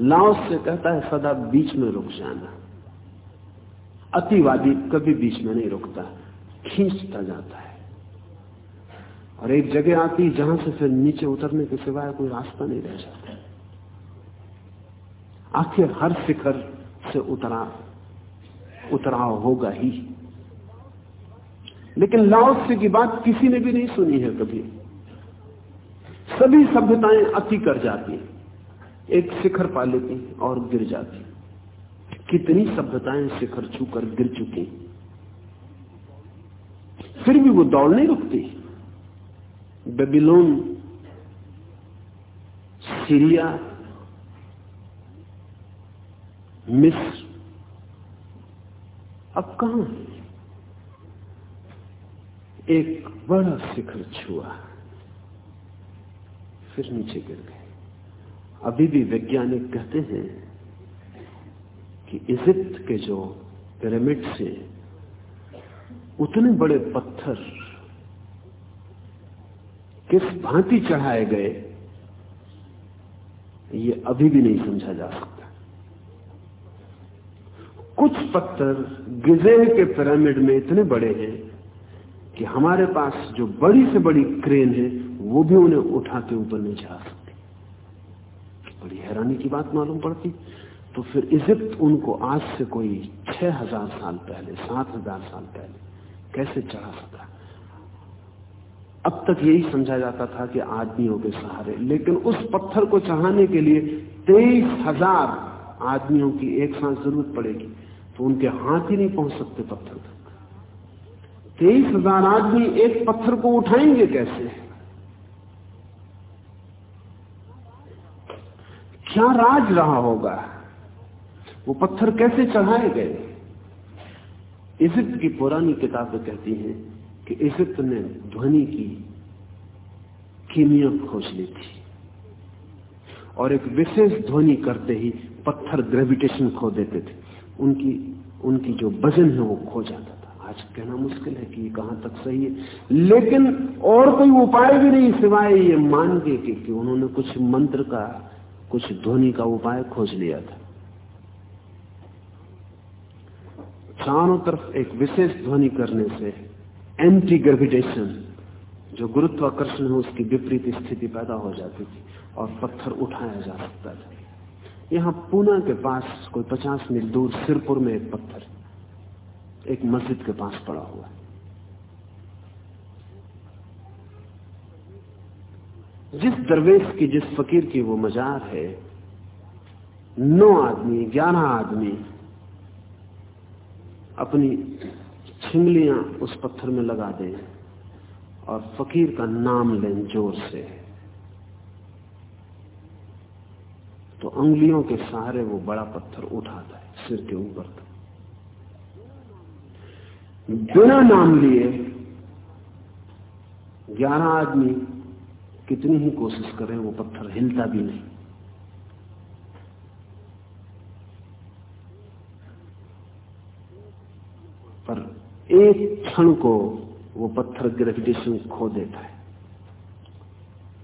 लाओस से कहता है, सदा बीच में रुक जाना। अतिवादी कभी बीच में नहीं रुकता, खींचता जाता है। और एक जगह आती जहाँ से फिर नीचे उतरने के सिवाय कोई रास्ता नहीं रह जाता। आखिर हर शिखर से उतरा उतराव होगा ही। लेकिन लाओस्य की बात किसी ने भी नहीं सुनी है कभी। सभी सभ्यताएँ अति कर जाती हैं। एक शिखर पा लेती और गिर जाती कितनी सभ्यताएँ शिखर छूकर गिर चुकी फिर भी वो दौड़ नहीं रुकती। बेबीलोन, सीरिया, मिस्र अब कहा? एक बड़ा शिखर छुआ, फिर नीचे गिर गए अभी भी वैज्ञानिक कहते हैं कि इजिप्त के जो पिरामिड से उतने बड़े पत्थर किस भांति चढ़ाए गए, ये अभी भी नहीं समझा जा सकता। कुछ पत्थर गिजे के पिरामिड में इतने बड़े हैं कि हमारे पास जो बड़ी से बड़ी क्रेन है, वो भी उन्हें उठा के ऊपर नहीं चढ़ा सकती। बड़ी हैरानी की बात मालूम पड़ती। तो फिर इजिप्त उनको आज से कोई छह हज़ार साल पहले, सात हज़ार साल पहले कैसे चढ़ा सका? अब तक यही समझा जाता था कि आदमियों के सहारे, लेकिन उस पत्थर को चढ़ाने के लिए तेईस हज़ार आदमियों की एक साथ ज़रूरत पड़ेगी। तो उनके हाथ ही नहीं पहुँच सकते पत्थर तक। तेईस हज़ार आदमी एक पत्थर को उठाएँगे कैसे? क्या राज रहा होगा? वो पत्थर कैसे चढ़ाए गए? इजिप्त की पुरानी किताबें कहती हैं कि इजिप्त ने ध्वनि की कीमिया खोज ली थी और एक विशेष ध्वनि करते ही पत्थर ग्रेविटेशन खो देते थे। उनकी उनकी जो वज़न है वो खो जाता था। आज कहना मुश्किल है कि ये कहाँ तक सही है। लेकिन और कोई उपाय भी नहीं सिवाय ये मान के कि, कि उन्होंने कुछ मंत्र का कुछ ध्वनि का उपाय खोज लिया था। चारों तरफ़ एक विशेष ध्वनि करने से एंटी ग्रेविटेशन जो गुरुत्वाकर्षण है उसकी विपरीत स्थिति पैदा हो जाती थी और पत्थर उठाया जा सकता था। यहाँ पूना के पास कोई पचास मील दूर सिरपुर में एक पत्थर, एक मस्जिद के पास पड़ा हुआ है। जिस दरवेश की, जिस फकीर की वो मजार है, नौ आदमी, ग्यारह आदमी अपनी छिंगलियाँ उस पत्थर में लगा दें और फकीर का नाम लें ज़ोर से। तो उंगलियों के सहारे वो बड़ा पत्थर उठाता है, सिर के ऊपर बिना नाम लिए ग्यारह आदमी कितनी ही कोशिश करें, वो पत्थर हिलता भी नहीं। पर एक क्षण को वो पत्थर ग्रेविटेशन खो देता है।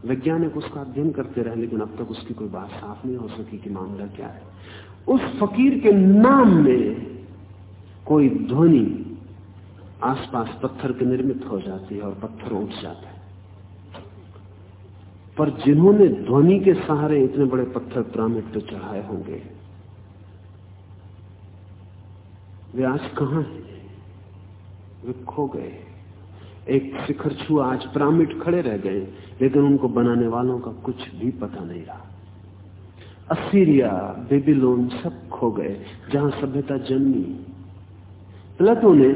वैज्ञानिक उसका अध्ययन करते रहे, लेकिन अब तक उसकी कोई बात साफ़ नहीं हो सकी कि मामला क्या है। उस फकीर के नाम में कोई ध्वनि आसपास पत्थर के निर्मित हो जाती है और पत्थर उठ जाता है। पर जिन्होंने ध्वनि के सहारे इतने बड़े पत्थर पिरामिड पे चढ़ाए होंगे, वे आज कहाँ हैं? वे खो गए। एक शिखर छुआ, आज पिरामिड खड़े रह गए, लेकिन उनको बनाने वालों का कुछ भी पता नहीं रहा। असीरिया, बेबीलोन सब खो गए, जहाँ सभ्यता जन्मी। प्लेटो ने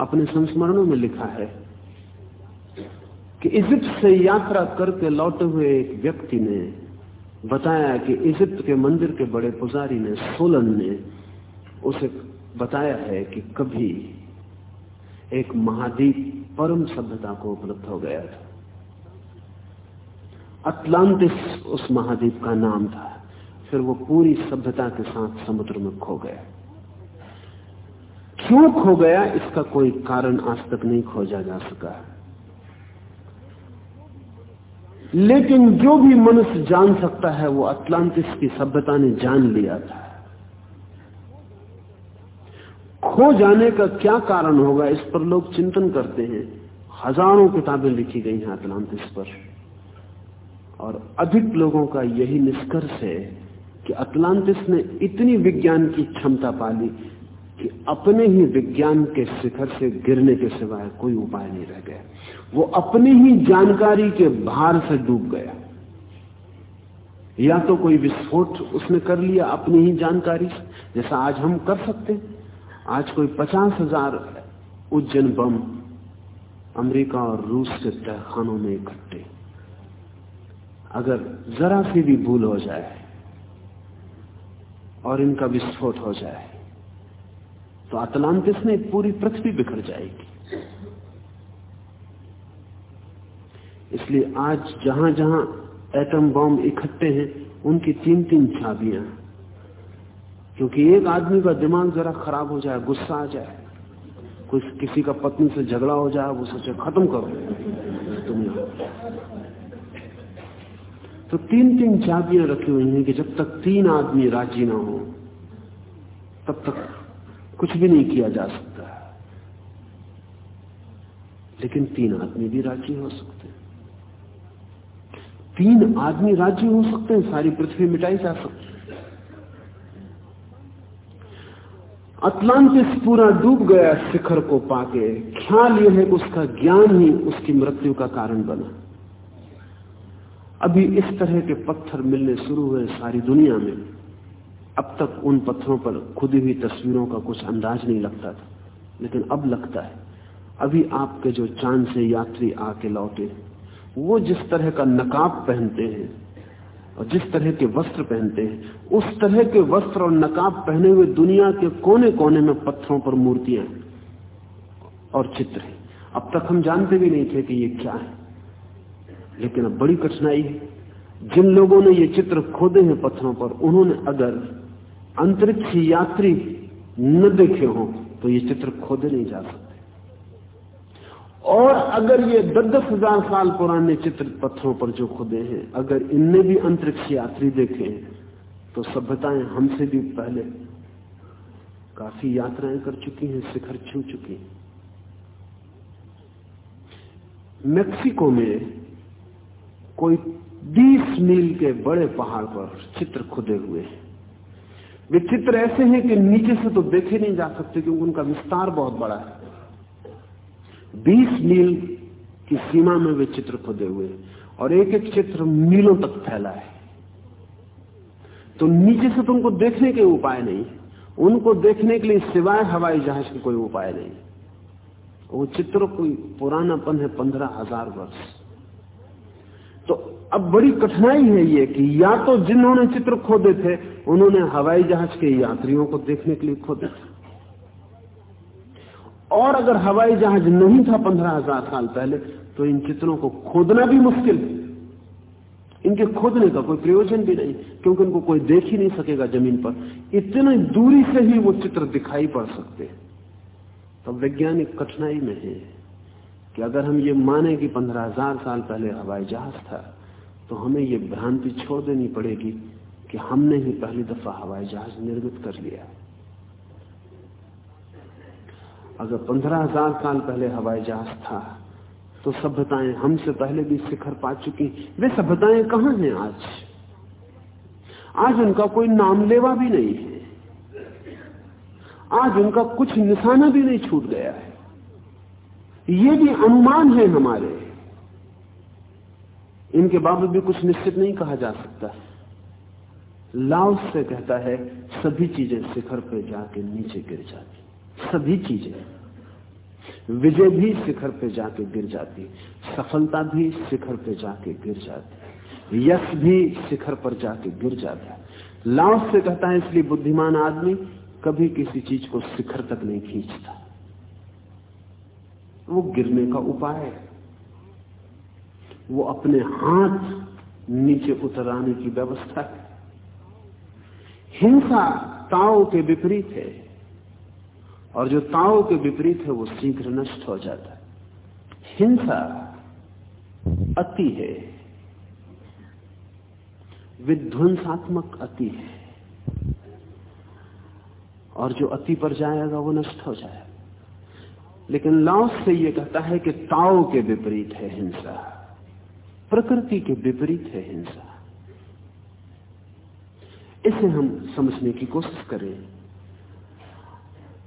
अपने संस्मरणों में लिखा है कि इजिप्ट से यात्रा करके लौटे हुए एक व्यक्ति ने बताया कि इजिप्ट के मंदिर के बड़े पुजारी ने सोलन ने उसे बताया है कि कभी एक महाद्वीप परम सभ्यता को उपलब्ध हो गया था। अटलांटिस उस महाद्वीप का नाम था। फिर वो पूरी सभ्यता के साथ समुद्र में खो गया। क्यों खो गया, इसका कोई कारण आज तक नहीं खोजा जा सका। लेकिन जो भी मनुष्य जान सकता है, वो अटलांटिस की सभ्यता ने जान लिया था। खो जाने का क्या कारण होगा, इस पर लोग चिंतन करते हैं। हज़ारों किताबें लिखी गई हैं अटलांटिस पर। और अधिक लोगों का यही निष्कर्ष है कि अटलांटिस ने इतनी विज्ञान की क्षमता पाली कि अपने ही विज्ञान के शिखर से गिरने के सिवाय कोई उपाय नहीं रह गया। वो अपनी ही जानकारी के भार से डूब गया। या तो कोई विस्फोट उसने कर लिया अपनी ही जानकारी जैसा आज हम कर सकते आज कोई पचास हज़ार उज्जैन बम अमेरिका और रूस के तहखानों में इकट्ठे। अगर जरा सी भी भूल हो जाए और इनका विस्फोट हो जाए तो अतलांतिस में पूरी पृथ्वी बिखर जाएगी। इसलिए आज जहाँ जहाँ एटम बॉम्ब इकट्ठे हैं, उनकी तीन तीन चाबियाँ क्योंकि एक आदमी का दिमाग जरा खराब हो जाए, गुस्सा आ जाए कुछ किसी का पत्नी से झगड़ा हो जाए, वो सोचे, खत्म करो। दुनिया तो तीन तीन चाबियाँ रखी हुई हैं कि जब तक तीन आदमी राज़ी ना हो, तब तक कुछ भी नहीं किया जा सकता लेकिन तीन आदमी भी राज़ी हो सकते हैं। तीन आदमी राज़ी हो सकते हैं, सारी पृथ्वी मिटाई जा सकती अटलांटिस पूरा डूब गया शिखर को पाके। ख्याल यह है कि उसका ज्ञान ही उसकी मृत्यु का कारण बना। अभी इस तरह के पत्थर मिलने शुरू हुए सारी दुनिया में। अब तक उन पत्थरों पर खुदी हुई तस्वीरों का कुछ अंदाज नहीं लगता था, लेकिन अब लगता है। अभी आपके जो चाँद से यात्री आके लौटे, वो जिस तरह का नकाब पहनते हैं और जिस तरह के वस्त्र पहनते हैं, उस तरह के वस्त्र और नकाब पहने हुए दुनिया के कोने कोने में पत्थरों पर मूर्तियाँ और चित्र हैं। अब तक हम जानते भी नहीं थे कि ये क्या है। लेकिन अब बड़ी कठिनाई है। जिन लोगों ने ये चित्र खोदे हैं पत्थरों पर, उन्होंने अगर अंतरिक्ष यात्री न देखे हो तो ये चित्र खोदे नहीं जा सकते। और अगर ये दस दस हज़ार साल पुराने चित्र पत्थरों पर जो खुदे हैं, अगर इनने भी अंतरिक्ष यात्री देखे तो सभ्यताएँ हमसे भी पहले काफ़ी यात्राएँ कर चुकी हैं, शिखर छू चुकी हैं। मेक्सिको में कोई 20 मील के बड़े पहाड़ पर चित्र खुदे हुए हैं। वे चित्र ऐसे हैं कि नीचे से तो देखे नहीं जा सकते, क्योंकि उनका विस्तार बहुत बड़ा है। 20 मील की सीमा में वे चित्र खोदे हुए और एक एक चित्र मीलों तक फैला है। तो नीचे से तो उनको देखने के उपाय नहीं, उनको देखने के लिए सिवाय हवाई जहाज़ के कोई उपाय नहीं। वो चित्र कोई पुरानापन है पंद्रह हज़ार वर्ष। तो अब बड़ी कठिनाई है ये कि या तो जिन्होंने चित्र खोदे थे, उन्होंने हवाई जहाज़ के यात्रियों को देखने के लिए खोदे थे। और अगर हवाई जहाज़ नहीं था पंद्रह हज़ार साल पहले तो इन चित्रों को खोदना भी मुश्किल इनके खोदने का कोई प्रयोजन भी नहीं, क्योंकि इनको कोई देख ही नहीं सकेगा ज़मीन पर। इतनी दूरी से ही वो चित्र दिखाई पड़ सकते हैं। तो वैज्ञानिक कठिनाई में है कि अगर हम ये माने कि पंद्रह हज़ार साल पहले हवाई जहाज़ था तो हमें ये भ्रांति छोड़ देनी पड़ेगी कि हमने ही पहली दफ़ा हवाई जहाज़ निर्मित कर लिया। अगर पंद्रह हज़ार साल पहले हवाई जहाज़ था तो सभ्यताएँ हमसे पहले भी शिखर पा चुकी। वे सभ्यताएँ कहाँ हैं आज? आज उनका कोई नाम लेवा भी नहीं है। आज उनका कुछ निशाना भी नहीं छूट गया है। ये भी अनुमान है हमारे। इनके बाबत भी कुछ निश्चित नहीं कहा जा सकता। लाव से कहता है, सभी चीज़ें शिखर पे जाके नीचे गिर जाती सभी चीज़ें। विजय भी शिखर पे जाके गिर जाती, सफलता भी शिखर पे जाके गिर जाती, यश भी शिखर पर जाके गिर जाता लाओस से कहता है, इसलिए बुद्धिमान आदमी कभी किसी चीज़ को शिखर तक नहीं खींचता। वो गिरने का उपाय है। वो अपने हाथ नीचे उतर आने की व्यवस्था है। हिंसा ताओ के विपरीत है। और जो ताओ के विपरीत है, वो शीघ्र नष्ट हो जाता है। हिंसा अति है। विध्वंसात्मक अति है। और जो अति पर जाएगा, वो नष्ट हो जाएगा। लेकिन लाओस से ये कहता है कि ताओ के विपरीत है हिंसा। प्रकृति के विपरीत है हिंसा। इसे हम समझने की कोशिश करें।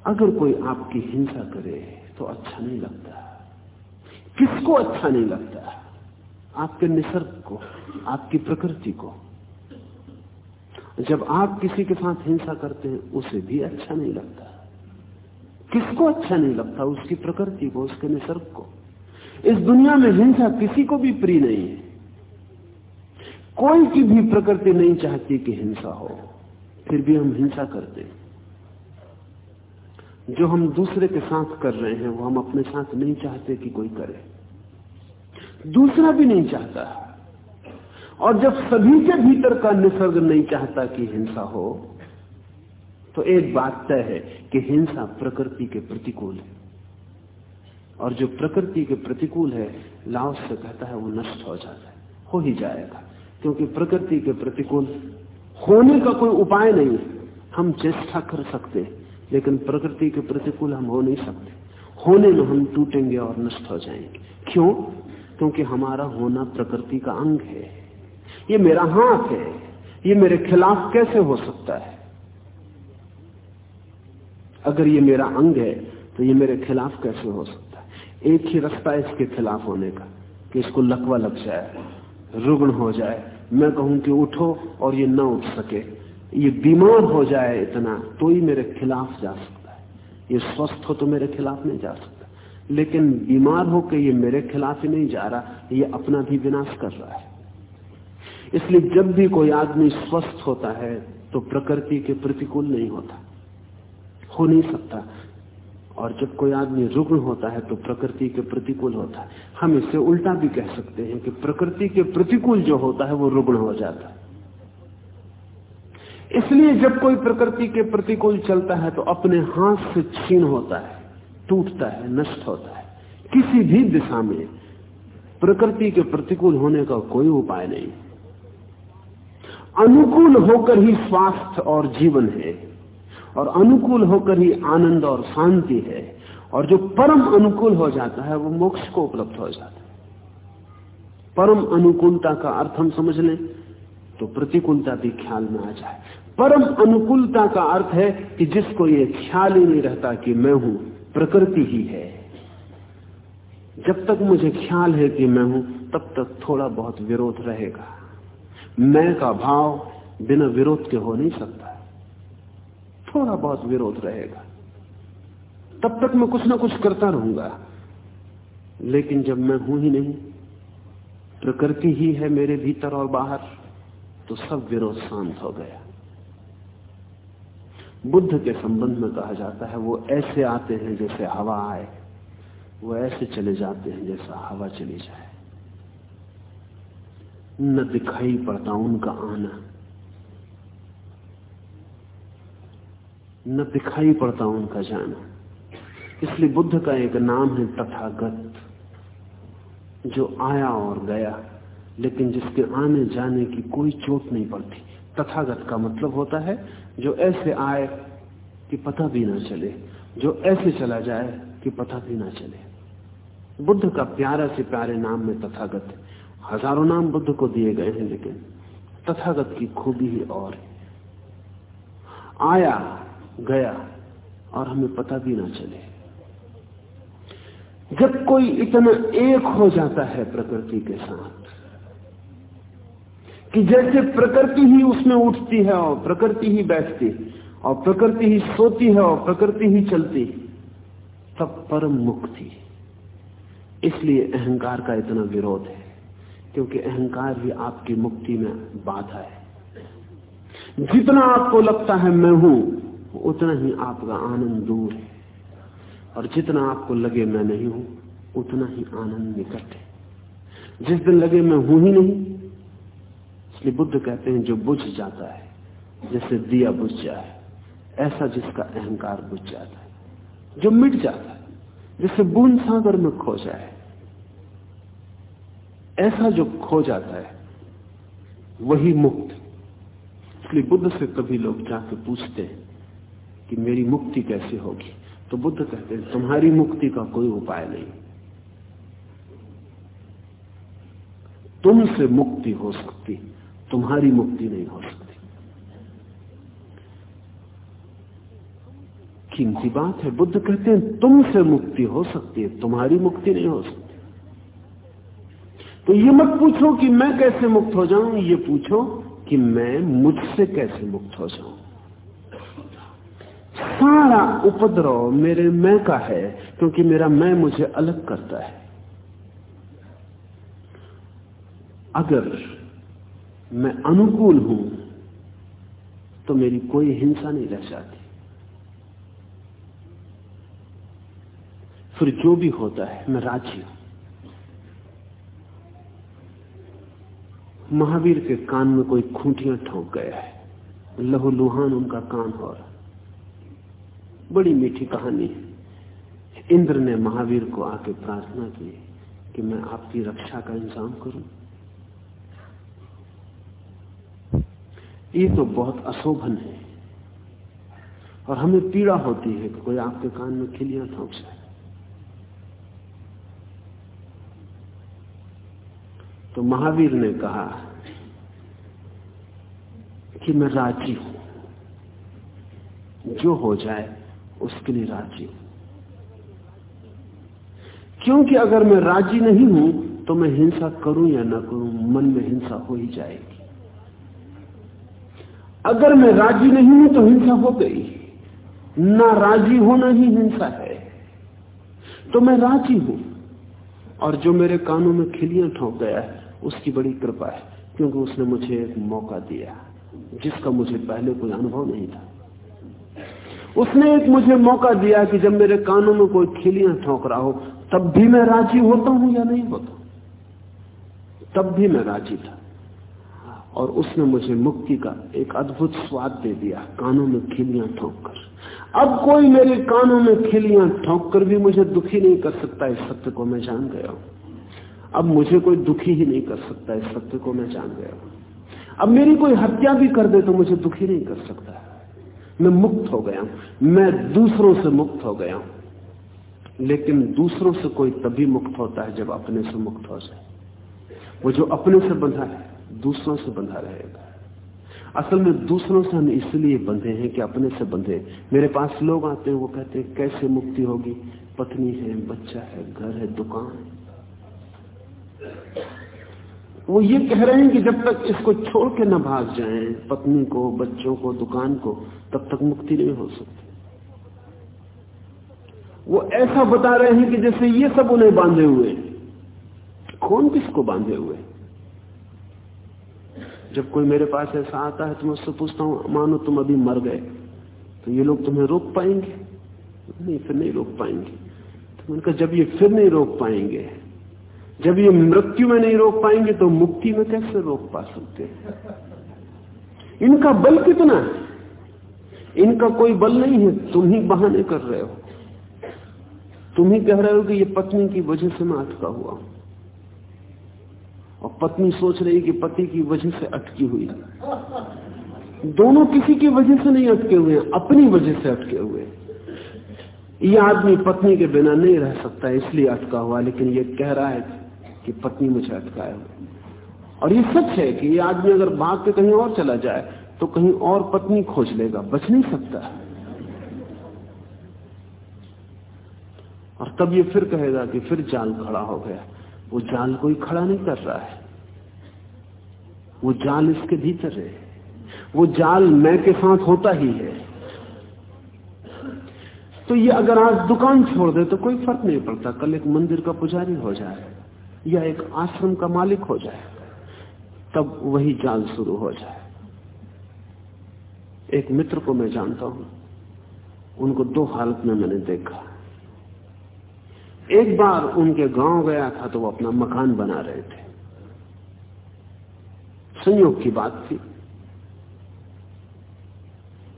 अगर कोई आपकी हिंसा करे तो अच्छा नहीं लगता। किसको अच्छा नहीं लगता? आपके निसर्ग को, आपकी प्रकृति को। जब आप किसी के साथ हिंसा करते हैं, उसे भी अच्छा नहीं लगता। किसको अच्छा नहीं लगता? उसकी प्रकृति को, उसके निसर्ग को। इस दुनिया में हिंसा किसी को भी प्रिय नहीं है। कोई की भी प्रकृति नहीं चाहती कि हिंसा हो, फिर भी हम हिंसा करते हैं। जो हम दूसरे के साथ कर रहे हैं, वो हम अपने साथ नहीं चाहते कि कोई करे। दूसरा भी नहीं चाहता। और जब सभी के भीतर का निसर्ग नहीं चाहता कि हिंसा हो तो एक बात तय है कि हिंसा प्रकृति के प्रतिकूल है। और जो प्रकृति के प्रतिकूल है लाओस से कहता है वो नष्ट हो जाता है, हो ही जाएगा। क्योंकि प्रकृति के प्रतिकूल होने का कोई उपाय नहीं हम चेष्टा कर सकते हैं। लेकिन प्रकृति के प्रतिकूल हम हो नहीं सकते। होने में हम टूटेंगे और नष्ट हो जाएँगे। क्यों? क्योंकि हमारा होना प्रकृति का अंग है। ये मेरा हाथ है। ये मेरे खिलाफ कैसे हो सकता है? अगर ये मेरा अंग है तो ये मेरे खिलाफ कैसे हो सकता है? एक ही रास्ता इसके खिलाफ होने का, कि इसको लकवा लग जाए, रुग्ण हो जाए। मैं कहूँ कि उठो और ये न उठ सके। ये बीमार हो जाए इतना तो ही मेरे खिलाफ जा सकता है। ये स्वस्थ हो तो मेरे खिलाफ नहीं जा सकता। लेकिन बीमार होकर ये मेरे खिलाफ ही नहीं जा रहा, ये अपना भी विनाश कर रहा है। इसलिए जब भी कोई आदमी स्वस्थ होता है तो प्रकृति के प्रतिकूल नहीं होता। हो नहीं सकता। और जब कोई आदमी रुग्ण होता है तो प्रकृति के प्रतिकूल होता है। हम इसे उल्टा भी कह सकते हैं कि प्रकृति के प्रतिकूल जो होता है, वो रुग्ण हो जाता है। इसलिए जब कोई प्रकृति के प्रतिकूल चलता है तो अपने हाथ से छीन होता है, टूटता है, नष्ट होता है। किसी भी दिशा में प्रकृति के प्रतिकूल होने का कोई उपाय नहीं। अनुकूल होकर ही स्वास्थ्य और जीवन है, और अनुकूल होकर ही आनंद और शांति है, और जो परम अनुकूल हो जाता है, वो मोक्ष को उपलब्ध हो जाता है। परम अनुकूलता का अर्थ हम समझ लें। तो प्रतिकूलता भी ख्याल में आ जाए। परम अनुकूलता का अर्थ है कि जिसको ये ख्याल ही नहीं रहता कि मैं हूँ, प्रकृति ही है। जब तक मुझे ख्याल है कि मैं हूँ, तब तक थोड़ा बहुत विरोध रहेगा। मैं का भाव बिना विरोध के हो नहीं सकता। थोड़ा बहुत विरोध रहेगा। तब तक मैं कुछ ना कुछ करता रहूँगा। लेकिन जब मैं हूँ ही नहीं, प्रकृति ही है मेरे भीतर और बाहर। तो सब विरोध शांत हो गया। बुद्ध के संबंध में कहा जाता है, वो ऐसे आते हैं जैसे हवा आए, वो ऐसे चले जाते हैं जैसा हवा चली जाए। न दिखाई पड़ता उनका आना, न दिखाई पड़ता उनका जाना। इसलिए बुद्ध का एक नाम है तथागत, जो आया और गया। लेकिन जिसके आने जाने की कोई चोट नहीं पड़ती। तथागत का मतलब होता है, जो ऐसे आए कि पता भी ना चले, जो ऐसे चला जाए कि पता भी ना चले। बुद्ध का प्यारा से प्यारे नाम में तथागत हज़ारों नाम बुद्ध को दिए गए हैं, लेकिन तथागत की खूबी ही और आया, गया, और हमें पता भी ना चले। जब कोई इतना एक हो जाता है प्रकृति के साथ कि जैसे प्रकृति ही उसमें उठती है और प्रकृति ही बैठती, और प्रकृति ही सोती है और प्रकृति ही चलती, तब परम मुक्ति। इसलिए अहंकार का इतना विरोध है, क्योंकि अहंकार भी आपकी मुक्ति में बाधा है। जितना आपको लगता है मैं हूँ, उतना ही आपका आनंद दूर है। और जितना आपको लगे मैं नहीं हूँ, उतना ही आनंद निकट है। जिस दिन लगे मैं हूँ ही नहीं इसलिए बुद्ध कहते हैं, जो बुझ जाता है, जैसे दिया बुझ जाए, ऐसा जिसका अहंकार बुझ जाता है, जो मिट जाता है, जैसे बूंद सागर में खो जाए, ऐसा जो खो जाता है, वही मुक्त। इसलिए बुद्ध से कभी लोग जाके पूछते हैं कि मेरी मुक्ति कैसे होगी? तो बुद्ध कहते हैं, तुम्हारी मुक्ति का कोई उपाय नहीं। तुमसे मुक्ति हो सकती तुम्हारी मुक्ति नहीं हो सकती। कीमती बात है? बुद्ध कहते हैं, तुमसे मुक्ति हो सकती है, तुम्हारी मुक्ति नहीं हो सकती। तो ये मत पूछो कि मैं कैसे मुक्त हो जाऊँ, ये पूछो कि मैं मुझसे कैसे मुक्त हो जाऊँ। सारा उपद्रव मेरे मैं का है, क्योंकि मेरा मैं मुझे अलग करता है। अगर मैं अनुकूल हूँ तो मेरी कोई हिंसा नहीं रह जाती। फिर जो भी होता है, मैं राज़ी हूँ। महावीर के कान में कोई खूंटियाँ ठोक गया है। लहू लुहान उनका कान हो रहा बड़ी मीठी कहानी है। इंद्र ने महावीर को आके प्रार्थना की कि मैं आपकी रक्षा का इंतज़ाम करूँ। ये तो बहुत अशोभन है। और हमें पीड़ा होती है कि कोई आपके कान में खिलियाँ ठोक जाए। तो महावीर ने कहा कि मैं राज़ी हूँ। जो हो जाए, उसके लिए राज़ी हूँ। क्योंकि अगर मैं राज़ी नहीं हूँ तो मैं हिंसा करूँ या ना करूँ, मन में हिंसा हो ही जाएगी। अगर मैं राज़ी नहीं हूँ तो हिंसा हो गई। ना राज़ी होना ही हिंसा है। तो मैं राज़ी हूँ। और जो मेरे कानों में खिलियाँ ठोक गया है, उसकी बड़ी कृपा है, क्योंकि उसने मुझे एक मौका दिया, जिसका मुझे पहले कोई अनुभव नहीं था। उसने एक मुझे मौका दिया कि जब मेरे कानों में कोई खिलियाँ ठोक रहा हो, तब भी मैं राज़ी होता हूँ या नहीं होता? तब भी मैं राज़ी था। और उसने मुझे मुक्ति का एक अद्भुत स्वाद दे दिया, कानों में खिलियाँ ठोंक कर। अब कोई मेरे कानों में खिलियाँ ठोंक कर भी मुझे दुखी नहीं कर सकता इस सत्य को मैं जान गया हूँ। अब मुझे कोई दुखी ही नहीं कर सकता इस सत्य को मैं जान गया हूँ। अब मेरी कोई हत्या भी कर दे तो मुझे दुखी नहीं कर सकता मैं मुक्त हो गया हूँ, मैं दूसरों से मुक्त हो गया हूँ। लेकिन दूसरों से कोई तभी मुक्त होता है जब अपने से मुक्त हो जाए। वो जो अपने से बंधा है दूसरों से बंधा रहेगा। असल में दूसरों से हम इसलिए बंधे हैं कि अपने से बंधे। मेरे पास लोग आते हैं, वो कहते हैं, कैसे मुक्ति होगी? पत्नी है, बच्चा है, घर है, दुकान है। वो ये कह रहे हैं कि जब तक इसको छोड़ के न भाग जाएँ, पत्नी को, बच्चों को, दुकान को, तब तक मुक्ति नहीं हो सकती। वो ऐसा बता रहे हैं कि जैसे ये सब उन्हें बांधे हुए कौन किसको बांधे हुए जब कोई मेरे पास ऐसा आता है तो मैं उससे पूछता हूँ, मानो तुम अभी मर गए। तो ये लोग तुम्हें रोक पाएँगे? नहीं, फिर नहीं रोक पाएँगे। तो मैंने कहा, जब ये फिर नहीं रोक पाएँगे, जब ये मृत्यु में नहीं रोक पाएँगे तो मुक्ति में कैसे रोक पा सकते इनका बल कितना है? इनका कोई बल नहीं है, तुम ही बहाने कर रहे हो। तुम ही कह रहे हो कि ये पत्नी की वजह से मैं अटका हुआ और पत्नी सोच रही कि पति की वजह से अटकी हुई दोनों किसी की वजह से नहीं अटके हुए, अपनी वजह से अटके हुए। ये आदमी पत्नी के बिना नहीं रह सकता, इसलिए अटका हुआ, लेकिन ये कह रहा है कि पत्नी मुझे अटकाए हुए और ये सच है कि ये आदमी अगर भाग के कहीं और चला जाए तो कहीं और पत्नी खोज लेगा, बच नहीं सकता। और तब ये फिर कहेगा कि फिर जाल खड़ा हो गया। वो जाल कोई खड़ा नहीं कर रहा है। वो जाल इसके भीतर है। वो जाल मैं के साथ होता ही है। तो ये अगर आज दुकान छोड़ दे तो कोई फ़र्क नहीं पड़ता। कल एक मंदिर का पुजारी हो जाए या एक आश्रम का मालिक हो जाए, तब वही जाल शुरू हो जाए। एक मित्र को मैं जानता हूँ। उनको दो हालत में मैंने देखा। एक बार उनके गाँव गया था तो वो अपना मकान बना रहे थे। संयोग की बात थी।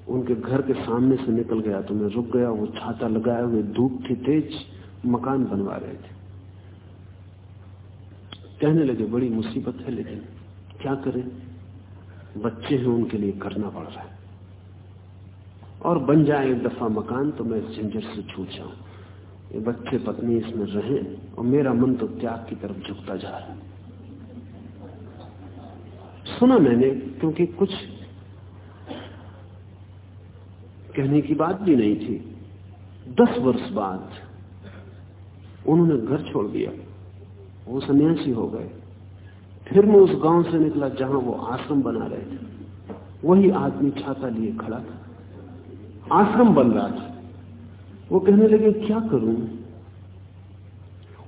उनके घर के सामने से निकल गया तो मैं रुक गया, वो छाता लगाए हुए, धूप थी तेज, मकान बनवा रहे थे। कहने लगे, बड़ी मुसीबत है, लेकिन क्या करें? बच्चे हैं, उनके लिए करना पड़ रहा है। और बन जाए एक दफ़ा मकान तो मैं इस झंझट से छूट जाऊँ ये बच्चे पत्नी इसमें रहे और मेरा मन तो त्याग की तरफ़ झुकता जा रहा है। सुना मैंने, क्योंकि कुछ कहने की बात भी नहीं थी। दस वर्ष बाद उन्होंने घर छोड़ दिया। वो सन्यासी हो गए। फिर मैं उस गाँव से निकला जहाँ वो आश्रम बना रहे थे। वही आदमी छाता लिए खड़ा था। आश्रम बन रहा था। वो कहने लगे, क्या करूँ?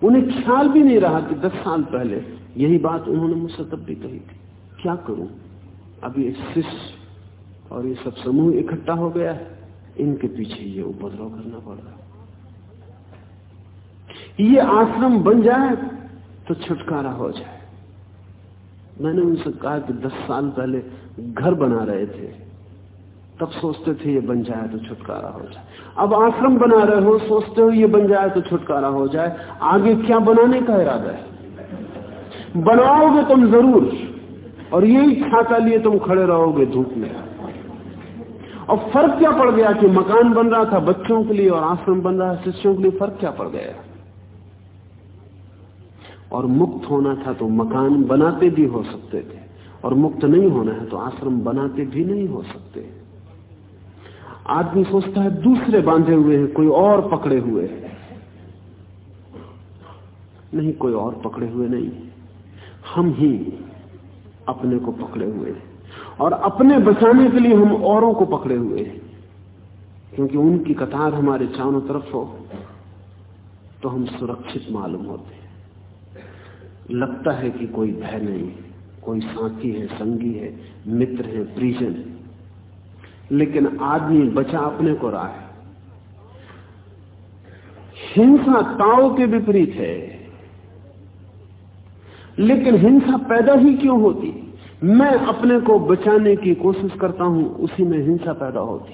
उन्हें ख्याल भी नहीं रहा कि दस साल पहले यही बात उन्होंने मुझसे तब भी कही थी। क्या करूँ? अभी ये शिष्य और ये सब समूह इकट्ठा हो गया है। इनके पीछे ये उपद्रव करना पड़ रहा ये आश्रम बन जाए तो छुटकारा हो जाए। मैंने उनसे कहा कि दस साल पहले घर बना रहे थे। तब सोचते थे ये बन जाए तो छुटकारा हो जाए। अब आश्रम बना रहे हो, सोचते हो ये बन जाए तो छुटकारा हो जाए। आगे क्या बनाने का इरादा है? बनाओगे तुम ज़रूर, और यही छाता लिए तुम खड़े रहोगे धूप में। और फ़र्क क्या पड़ गया कि मकान बन रहा था बच्चों के लिए और आश्रम बन रहा है शिष्यों के लिए, फ़र्क क्या पड़ गया? और मुक्त होना था तो मकान बनाते भी हो सकते थे, और मुक्त नहीं होना है तो आश्रम बनाते भी नहीं हो सकते। आदमी सोचता है दूसरे बांधे हुए हैं, कोई और पकड़े हुए हैं। नहीं, कोई और पकड़े हुए नहीं। हम ही अपने को पकड़े हुए हैं। और अपने बचाने के लिए हम औरों को पकड़े हुए हैं। क्योंकि उनकी कतार हमारे चारों तरफ़ हो तो हम सुरक्षित मालूम होते हैं। लगता है कि कोई भय नहीं, कोई साथी है, संगी है, मित्र है प्रिजन लेकिन आदमी बचा अपने को रहा है। हिंसा ताओ के विपरीत है। लेकिन हिंसा पैदा ही क्यों होती? मैं अपने को बचाने की कोशिश करता हूँ, उसी में हिंसा पैदा होती।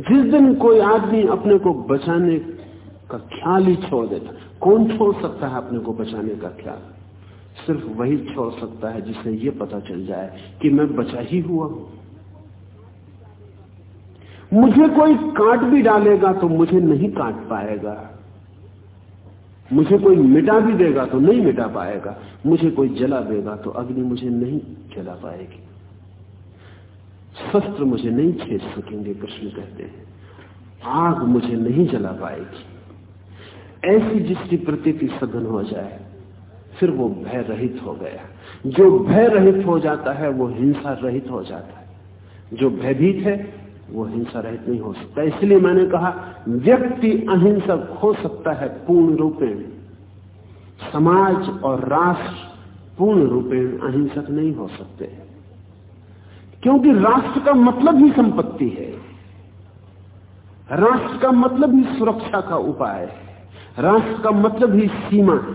जिस दिन कोई आदमी अपने को बचाने का ख्याल ही छोड़ देता, कौन छोड़ सकता है अपने को बचाने का ख्याल? सिर्फ़ वही छोड़ सकता है जिसे ये पता चल जाए कि मैं बचा ही हुआ हूँ। मुझे कोई काट भी डालेगा तो मुझे नहीं काट पाएगा। मुझे कोई मिटा भी देगा तो नहीं मिटा पाएगा। मुझे कोई जला देगा तो अग्नि मुझे नहीं जला पाएगी। शस्त्र मुझे नहीं छेद सकेंगे, कृष्ण कहते हैं। आग मुझे नहीं जला पाएगी। ऐसी जिसकी प्रतीति सघन हो जाए, फिर वो भय रहित हो गया। जो भय रहित हो जाता है, वो हिंसा रहित हो जाता है। जो भयभीत है वो हिंसा रहित नहीं हो सकता। इसलिए मैंने कहा, व्यक्ति अहिंसक हो सकता है पूर्ण रूपेण समाज और राष्ट्र पूर्ण रूपेण अहिंसक नहीं हो सकते। क्योंकि राष्ट्र का मतलब ही संपत्ति है। राष्ट्र का मतलब ही सुरक्षा का उपाय है। राष्ट्र का मतलब ही सीमा है,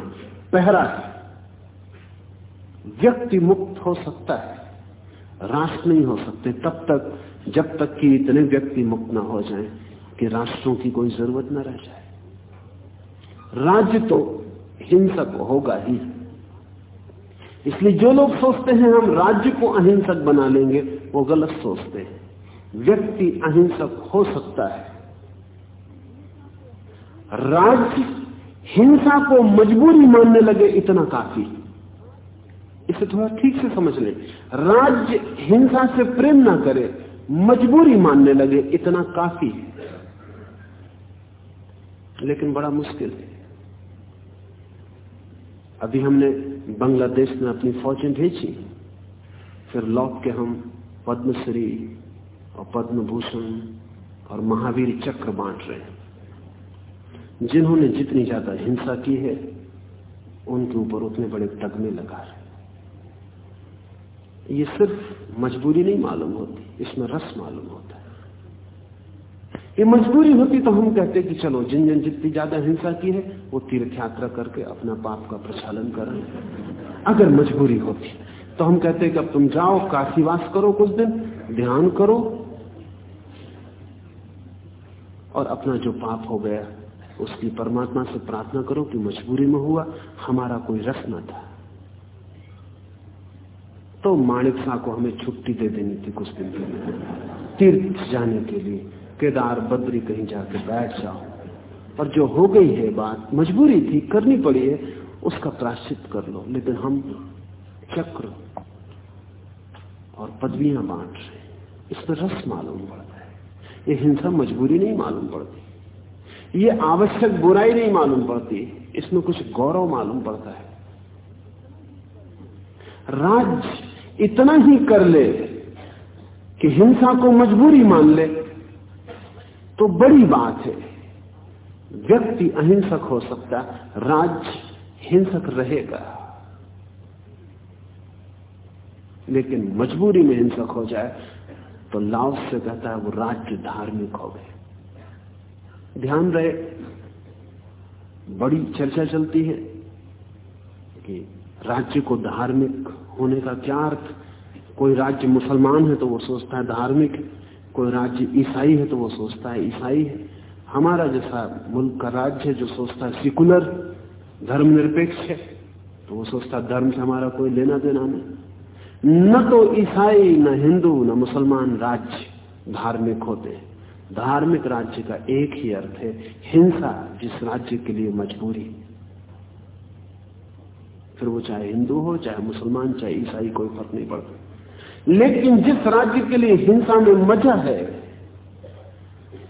पहरा है। व्यक्ति मुक्त हो सकता है, राष्ट्र नहीं हो सकते। तब तक जब तक कि इतने व्यक्ति मुक्त ना हो जाएँ कि राष्ट्रों की कोई ज़रूरत ना रह जाए। राज्य तो हिंसक होगा ही। इसलिए जो लोग सोचते हैं हम राज्य को अहिंसक बना लेंगे, वो गलत सोचते हैं। व्यक्ति अहिंसक हो सकता है। राज्य हिंसा को मजबूरी मानने लगे इतना काफ़ी। इसे थोड़ा ठीक से समझ ले। राज्य हिंसा से प्रेम ना करे मजबूरी मानने लगे, इतना काफ़ी है। लेकिन बड़ा मुश्किल है। अभी हमने बांग्लादेश में अपनी फौजें भेजी, फिर लौट के हम पद्मश्री और पद्म भूषण और महावीर चक्र बांट रहे हैं। जिन्होंने जितनी ज़्यादा हिंसा की है, उनके ऊपर उतने बड़े तगमे लगा रहे ये सिर्फ़ मजबूरी नहीं मालूम होती, इसमें रस मालूम होता है। ये मजबूरी होती तो हम कहते कि चलो जिन जिन जितनी ज़्यादा हिंसा की है, वो तीर्थ यात्रा करके अपना पाप का प्रचालन करें अगर मजबूरी होती तो हम कहते कि अब तुम जाओ, काशीवास करो कुछ दिन, ध्यान करो, और अपना जो पाप हो गया, उसकी परमात्मा से प्रार्थना करो कि मजबूरी में हुआ, हमारा कोई रस न था। तो माणिक शाह को हमें छुट्टी दे देनी थी कुछ दिन के लिए तीर्थ जाने के लिए, केदार बद्री कहीं जाके बैठ जाओ। और जो हो गई है बात, मजबूरी थी, करनी पड़ी है, उसका प्राश्चित कर लो। लेकिन हम चक्र और पदवियाँ बांट रहे इसमें रस मालूम पड़ता है। ये हिंसा मजबूरी नहीं मालूम पड़ती। ये आवश्यक बुराई नहीं मालूम पड़ती। इसमें कुछ गौरव मालूम पड़ता है। राज इतना ही कर ले कि हिंसा को मजबूरी मान ले तो बड़ी बात है, व्यक्ति अहिंसक हो सकता राज्य हिंसक रहेगा। लेकिन मजबूरी में हिंसक हो जाए तो लाओस से कहता है वो राज्य धार्मिक हो गए। ध्यान रहे, बड़ी चर्चा चलती है कि राज्य को धार्मिक होने का क्या अर्थ? कोई राज्य मुसलमान है तो वो सोचता है धार्मिक कोई राज्य ईसाई है तो वो सोचता है ईसाई है। हमारा जैसा मुल्क का राज्य है जो सोचता है सिकुलर धर्मनिरपेक्ष है तो वो सोचता है धर्म से हमारा कोई लेना देना नहीं। न तो ईसाई, न हिंदू, न मुसलमान राज्य धार्मिक होते हैं। धार्मिक राज्य का एक ही अर्थ है हिंसा, जिस राज्य के लिए मजबूरी। फिर वो चाहे हिंदू हो, चाहे मुसलमान, चाहे ईसाई, कोई फ़र्क नहीं पड़ता। लेकिन जिस राज्य के लिए हिंसा में मज़ा है,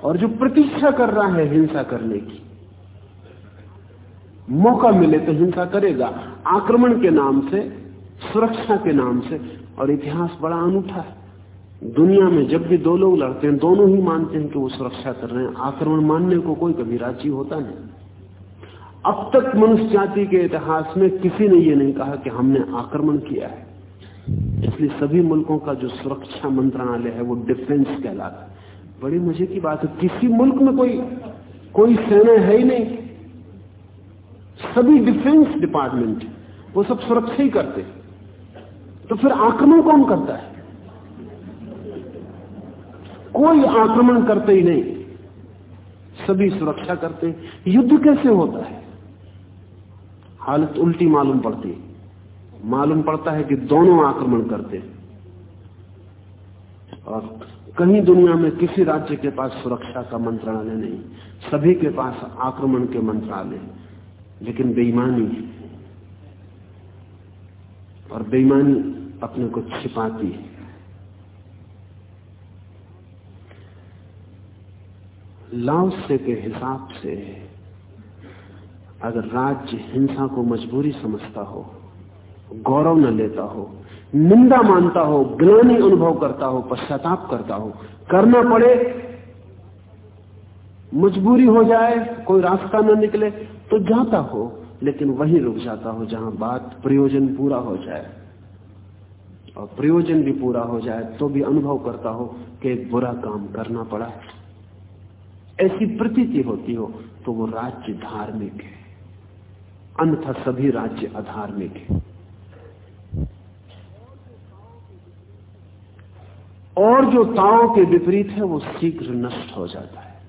और जो प्रतीक्षा कर रहा है हिंसा करने की, मौका मिले तो हिंसा करेगा। आक्रमण के नाम से, सुरक्षा के नाम से, और इतिहास बड़ा अनूठा है। दुनिया में जब भी दो लोग लड़ते हैं, दोनों ही मानते हैं कि वो सुरक्षा कर रहे हैं। आक्रमण मानने को कोई कभी राज़ी होता नहीं। अब तक मनुष्य जाति के इतिहास में किसी ने यह नहीं कहा कि हमने आक्रमण किया है। इसलिए सभी मुल्कों का जो सुरक्षा मंत्रालय है, वो डिफेंस कहलाता है। बड़ी मज़े की बात है, किसी मुल्क में कोई कोई सेना है ही नहीं। सभी डिफेंस डिपार्टमेंट, वो सब सुरक्षा ही करते तो फिर आक्रमण कौन करता है? कोई आक्रमण करते ही नहीं। सभी सुरक्षा करते युद्ध कैसे होता है? हालत उल्टी मालूम पड़ती मालूम पड़ता है कि दोनों आक्रमण करते और कहीं दुनिया में किसी राज्य के पास सुरक्षा का मंत्रालय नहीं, सभी के पास आक्रमण के मंत्रालय लेकिन बेईमानी और बेईमानी अपने को छिपाती है। लाओसे के हिसाब से अगर राज्य हिंसा को मजबूरी समझता हो, गौरव न लेता हो, निंदा मानता हो, ग्लानी अनुभव करता हो, पश्चाताप करता हो, करना पड़े, मजबूरी हो जाए, कोई रास्ता न निकले तो जाता हो, लेकिन वहीं रुक जाता हो जहाँ बात प्रयोजन पूरा हो जाए। और प्रयोजन भी पूरा हो जाए तो भी अनुभव करता हो कि एक बुरा काम करना पड़ा। ऐसी प्रतीति होती हो तो वो राज्य धार्मिक है। अन्यथा सभी राज्य अधार्मिक है। और जो ताओ के विपरीत है, वो शीघ्र नष्ट हो जाता है।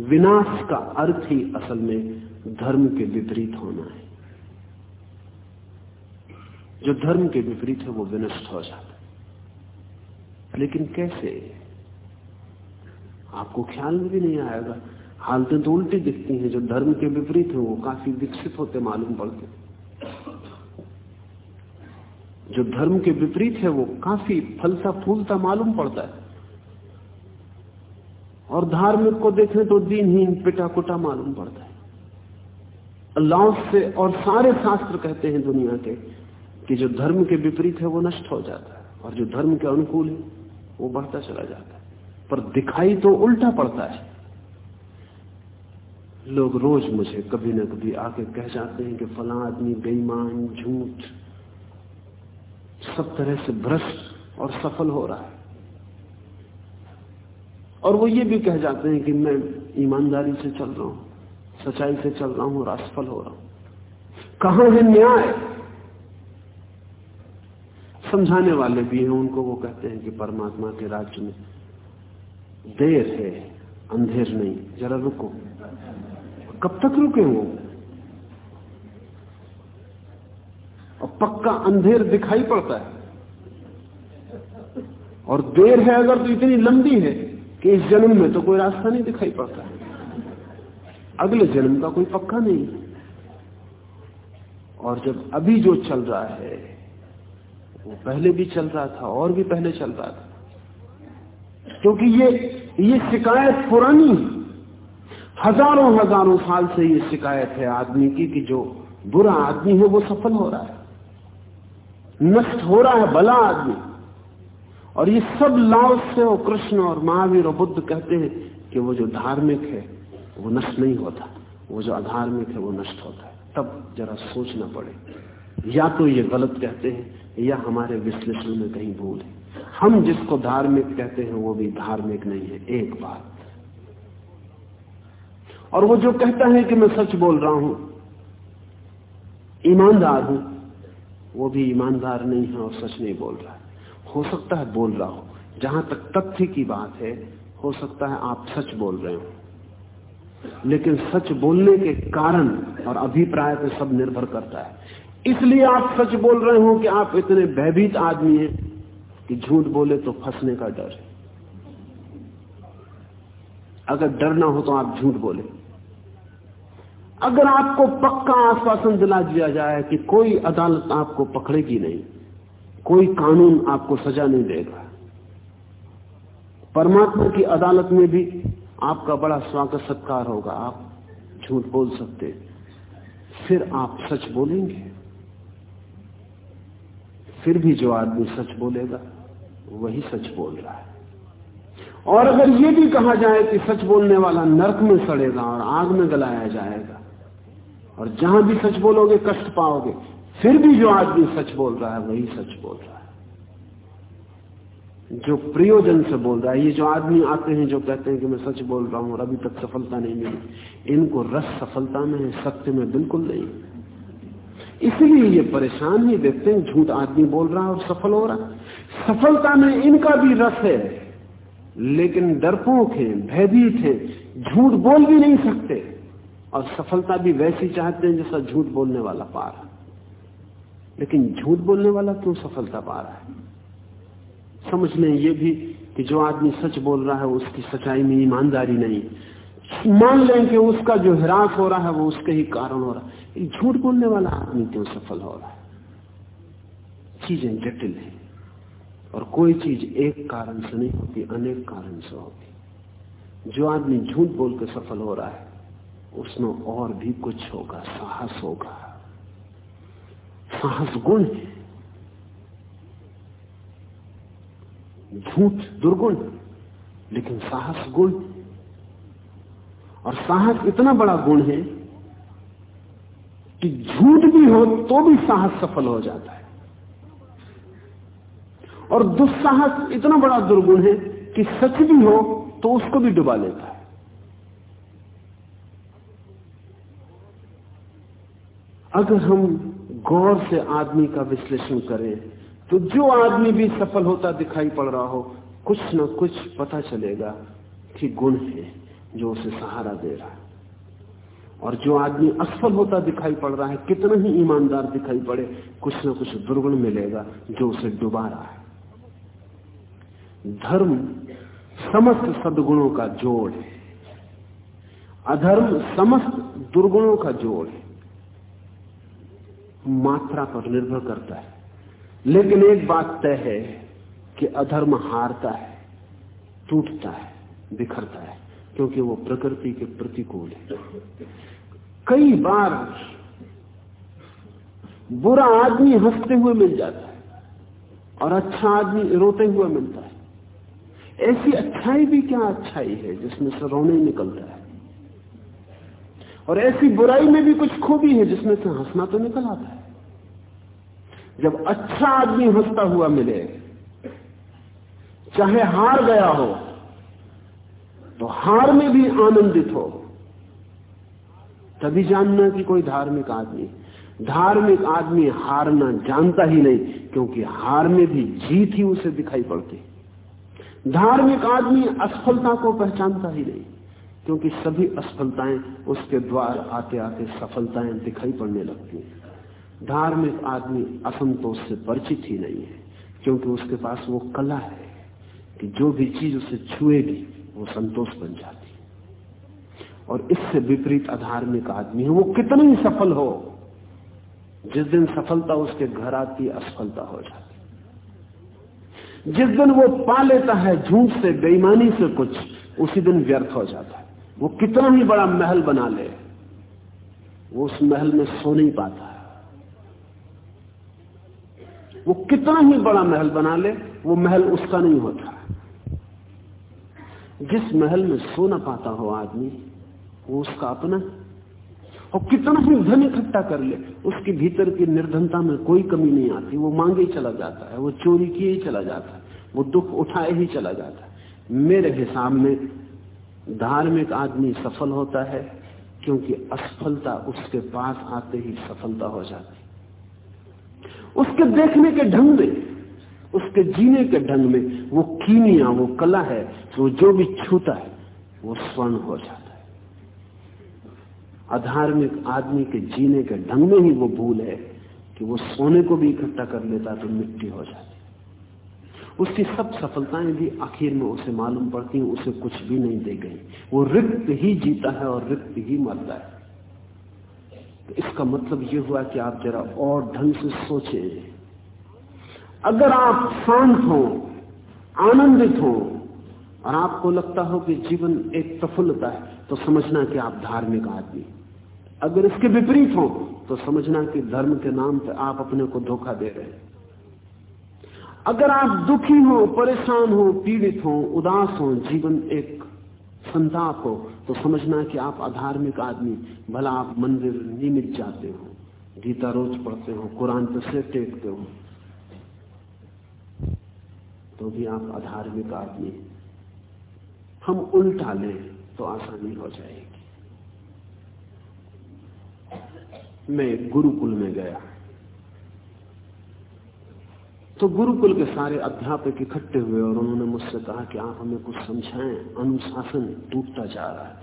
विनाश का अर्थ ही असल में धर्म के विपरीत होना है। जो धर्म के विपरीत है, वो विनष्ट हो जाता है। लेकिन कैसे? आपको ख्याल में भी नहीं आएगा। हालतें तो उल्टी दिखती हैं, जो धर्म के विपरीत है, वो काफ़ी विकसित होते मालूम पड़ते जो धर्म के विपरीत है, वो काफ़ी फलता फूलता मालूम पड़ता है। और धार्मिक को देखें तो दीनहीन पिटा कुटा मालूम पड़ता है। अल्लाह से और सारे शास्त्र कहते हैं दुनिया के, कि जो धर्म के विपरीत है, वो नष्ट हो जाता है, और जो धर्म के अनुकूल है, वो बढ़ता चला जाता है। पर दिखाई तो उल्टा पड़ता है। लोग रोज मुझे कभी ना कभी आके कह जाते हैं कि फला आदमी बेईमान, झूठ, सब तरह से भ्रष्ट और सफल हो रहा है। और वो ये भी कह जाते हैं कि मैं ईमानदारी से चल रहा हूँ, सच्चाई से चल रहा हूँ और असफल हो रहा हूँ। कहाँ है न्याय? समझाने वाले भी हैं, उनको वो कहते हैं कि परमात्मा के राज्य में देर है, अंधेर नहीं, जरा रुको। कब तक रुके वो? और पक्का अंधेर दिखाई पड़ता है। और देर है अगर तो इतनी लंबी है कि इस जन्म में तो कोई रास्ता नहीं दिखाई पड़ता। अगले जन्म का कोई पक्का नहीं। और जब अभी जो चल रहा है, वो पहले भी चल रहा था, और भी पहले चल रहा था। क्योंकि ये ये शिकायत पुरानी हज़ारों हज़ारों साल से ये शिकायत है आदमी की कि जो बुरा आदमी है वो सफल हो रहा है। नष्ट हो रहा है भला आदमी। और ये सब लाव से और कृष्ण और महावीर और बुद्ध कहते हैं कि वो जो धार्मिक है, वो नष्ट नहीं होता। वो जो अधार्मिक है, वो नष्ट होता है। तब जरा सोचना पड़े। या तो ये गलत कहते हैं, या हमारे विश्लेषण में कहीं भूल है। हम जिसको धार्मिक कहते हैं, वो भी धार्मिक नहीं है। एक बात। और वो जो कहता है कि मैं सच बोल रहा हूँ, ईमानदार हूँ, वो भी ईमानदार नहीं है और सच नहीं बोल रहा है। हो सकता है बोल रहा हो। जहाँ तक तथ्य की बात है, हो सकता है आप सच बोल रहे हो। लेकिन सच बोलने के कारण और अभिप्राय पर सब निर्भर करता है। इसलिए आप सच बोल रहे हो कि आप इतने भयभीत आदमी हैं कि झूठ बोले तो फंसने का डर है। अगर डर ना हो तो आप झूठ बोले। अगर आपको पक्का आश्वासन दिला दिया जाए कि कोई अदालत आपको पकड़ेगी नहीं, कोई कानून आपको सजा नहीं देगा। परमात्मा की अदालत में भी आपका बड़ा स्वागत सत्कार होगा। आप झूठ बोल सकते फिर आप सच बोलेंगे। फिर भी जो आदमी सच बोलेगा, वही सच बोल रहा है। और अगर ये भी कहा जाए कि सच बोलने वाला नरक में सड़ेगा और आग में गलाया जाएगा और जहाँ भी सच बोलोगे, कष्ट पाओगे। फिर भी जो आदमी सच बोल रहा है, वही सच बोल रहा है। जो प्रयोजन से बोल रहा है, ये जो आदमी आते हैं जो कहते हैं कि मैं सच बोल रहा हूँ और अभी तक सफलता नहीं मिली, इनको रस सफलता में है, सत्य में बिल्कुल नहीं। इसलिए ये परेशान ही देखते हैं, झूठ आदमी बोल रहा है और सफल हो रहा सफलता में इनका भी रस है, लेकिन डरपोक है, भयभीत है, झूठ बोल भी नहीं सकते। और सफलता भी वैसी चाहते हैं जैसा झूठ बोलने वाला पा रहा लेकिन झूठ बोलने वाला क्यों सफलता पा रहा है? समझ लें यह भी कि जो आदमी सच बोल रहा है, उसकी सच्चाई में ईमानदारी नहीं। मान लें कि उसका जो हिरास हो रहा है, वो उसके ही कारण हो रहा है। झूठ बोलने वाला आदमी क्यों सफल हो रहा है? चीज़ें जटिल है और कोई चीज़ एक कारण से नहीं होती, अनेक कारण से होती। जो आदमी झूठ बोल के सफल हो रहा है उसमें और भी कुछ होगा, साहस होगा। साहस गुण है। झूठ दुर्गुण, लेकिन साहस गुण और साहस इतना बड़ा गुण है कि झूठ भी हो तो भी साहस सफल हो जाता है। और दुस्साहस इतना बड़ा दुर्गुण है कि सच भी हो तो उसको भी डुबा लेता है। अगर हम गौर से आदमी का विश्लेषण करें तो जो आदमी भी सफल होता दिखाई पड़ रहा हो, कुछ न कुछ पता चलेगा कि गुण है जो उसे सहारा दे रहा है। और जो आदमी असफल होता दिखाई पड़ रहा है, कितना ही ईमानदार दिखाई पड़े, कुछ न कुछ दुर्गुण मिलेगा जो उसे डुबा रहा है। धर्म समस्त सदगुणों का जोड़ है। अधर्म समस्त दुर्गुणों का जोड़ है। मात्रा पर निर्भर करता है। लेकिन एक बात तय है कि अधर्म हारता है, टूटता है, बिखरता है, क्योंकि वो प्रकृति के प्रतिकूल है। कई बार बुरा आदमी हँसते हुए मिल जाता है और अच्छा आदमी रोते हुए मिलता है। ऐसी अच्छाई भी क्या अच्छाई है जिसमें से रोने निकलता है? और ऐसी बुराई में भी कुछ खूबी है जिसमें से हंसना तो निकल आता है। जब अच्छा आदमी हंसता हुआ मिले, चाहे हार गया हो तो हार में भी आनंदित हो। तभी जानना कि कोई धार्मिक आदमी धार्मिक आदमी हारना जानता ही नहीं, क्योंकि हार में भी जीत ही उसे दिखाई पड़ती। धार्मिक आदमी असफलता को पहचानता ही नहीं, क्योंकि सभी असफलताएँ उसके द्वार आते आते सफलताएँ दिखाई पड़ने लगती हैं। धार्मिक आदमी असंतोष से परिचित ही नहीं है, क्योंकि उसके पास वो कला है कि जो भी चीज़ उसे छुएगी, वो संतोष बन जाती और इससे विपरीत अधार्मिक आदमी है, वो कितना ही सफल हो, जिस दिन सफलता उसके घर आती, असफलता हो जाती। जिस दिन वो पा लेता है, झूठ से, बेईमानी से कुछ, उसी दिन व्यर्थ हो जाता है। वो कितना ही बड़ा महल बना ले, वो उस महल में सो नहीं पाता वो कितना ही बड़ा महल बना ले, वो महल उसका नहीं होता। जिस महल में सो ना पाता हो आदमी, वो उसका अपना और कितना ही धन इकट्ठा कर ले, उसके भीतर की निर्धनता में कोई कमी नहीं आती। वो मांगे ही चला जाता है, वो चोरी किए ही चला जाता है, वो दुख उठाए ही चला जाता है। मेरे हिसाब में धार्मिक आदमी सफल होता है, क्योंकि असफलता उसके पास आते ही सफलता हो जाती उसके देखने के ढंग में, उसके जीने के ढंग में, वो कीनिया वो कला है, वो जो भी छूता है, वो स्वर्ण हो जाता है। अधार्मिक आदमी के जीने के ढंग में ही वो भूल है कि वो सोने को भी इकट्ठा कर लेता तो मिट्टी हो जाती। उसकी सब सफलताएँ भी आखिर में उसे मालूम पड़ती हैं उसे कुछ भी नहीं दे गई। वो रिक्त ही जीता है और रिक्त ही मरता है। इसका मतलब यह हुआ कि आप जरा और ढंग से सोचे। अगर आप शांत हो, आनंदित हो, और आपको लगता हो कि जीवन एक प्रफुल्लता है तो समझना कि आप धार्मिक आदमी अगर इसके विपरीत हो तो समझना कि धर्म के नाम पर आप अपने को धोखा दे रहे हैं। अगर आप दुखी हो, परेशान हो, पीड़ित हो, उदास हो, जीवन एक संताप हो तो समझना कि आप अधार्मिक आदमी, भला आप मंदिर नियमित जाते हो, गीता रोज पढ़ते हो, कुरान पर से टेकते हो तो भी आप अधार्मिक आदमी। हम उल्टा लें तो आसानी हो जाएगी। मैं गुरुकुल में गया। तो गुरुकुल के सारे अध्यापक इकट्ठे हुए और उन्होंने मुझसे कहा कि आप हमें कुछ समझाएँ, अनुशासन टूटता जा रहा है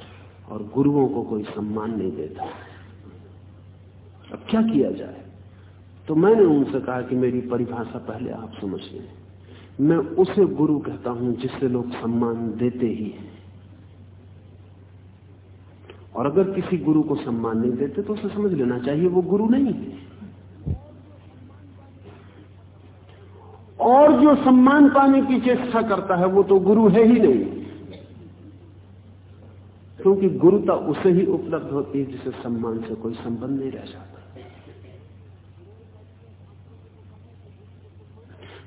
और गुरुओं को कोई सम्मान नहीं देता। अब क्या किया जाए? तो मैंने उनसे कहा कि मेरी परिभाषा पहले आप समझ लें। मैं उसे गुरु कहता हूँ जिससे लोग सम्मान देते ही हैं। और अगर किसी गुरु को सम्मान नहीं देते तो उसे समझ लेना चाहिए, वो गुरु नहीं है। और जो सम्मान पाने की चेष्टा करता है, वो तो गुरु है ही नहीं। क्योंकि गुरुता उसे ही उपलब्ध होती है, जिसे सम्मान से कोई संबंध नहीं रह जाता।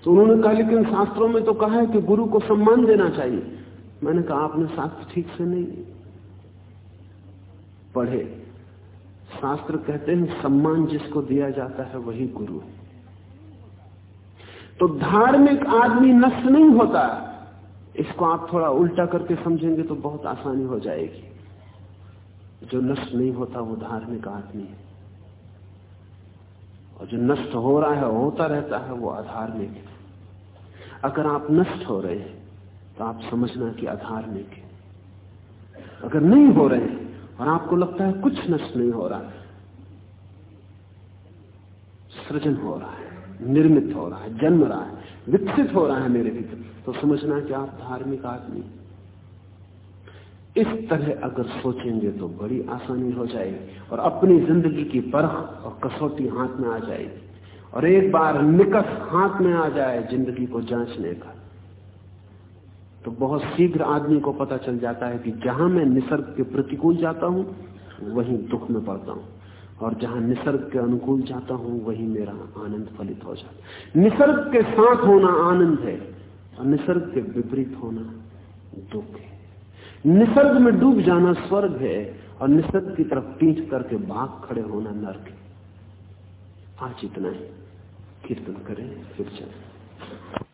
तो उन्होंने कहा, लेकिन शास्त्रों में तो कहा है कि गुरु को सम्मान देना चाहिए। मैंने कहा, आपने शास्त्र ठीक से नहीं पढ़े। शास्त्र कहते हैं, सम्मान जिसको दिया जाता है, वही गुरु है। तो धार्मिक आदमी नष्ट नहीं होता। इसको आप थोड़ा उल्टा करके समझेंगे तो बहुत आसानी हो जाएगी। जो नष्ट नहीं होता, वो धार्मिक आदमी है। और जो नष्ट हो रहा है, होता रहता है, वो अधार्मिक है। अगर आप नष्ट हो रहे हैं तो आप समझना कि अधार्मिक है। अगर नहीं हो रहे हैं, और आपको लगता है कुछ नष्ट नहीं हो रहा, सृजन हो रहा है। निर्मित हो रहा है, जन्म रहा है, विकसित हो रहा है मेरे भीतर। तो समझना कि आप धार्मिक आदमी इस तरह अगर सोचेंगे तो बड़ी आसानी हो जाएगी और अपनी ज़िंदगी की परख और कसौटी हाथ में आ जाएगी। और एक बार निकस हाथ में आ जाए ज़िंदगी को जांचने का तो बहुत शीघ्र आदमी को पता चल जाता है कि जहाँ मैं निसर्ग के प्रतिकूल जाता हूँ, वहीं दुख में पड़ता हूँ। और जहाँ निसर्ग के अनुकूल जाता हूँ, वही मेरा आनंद फलित हो जाता निसर्ग के साथ होना आनंद है और निसर्ग के विपरीत होना दुख है। निसर्ग में डूब जाना स्वर्ग है और निसर्ग की तरफ़ पीठ करके भाग खड़े होना नर्क है। आज इतना ही। कीर्तन करें, फिर चलें।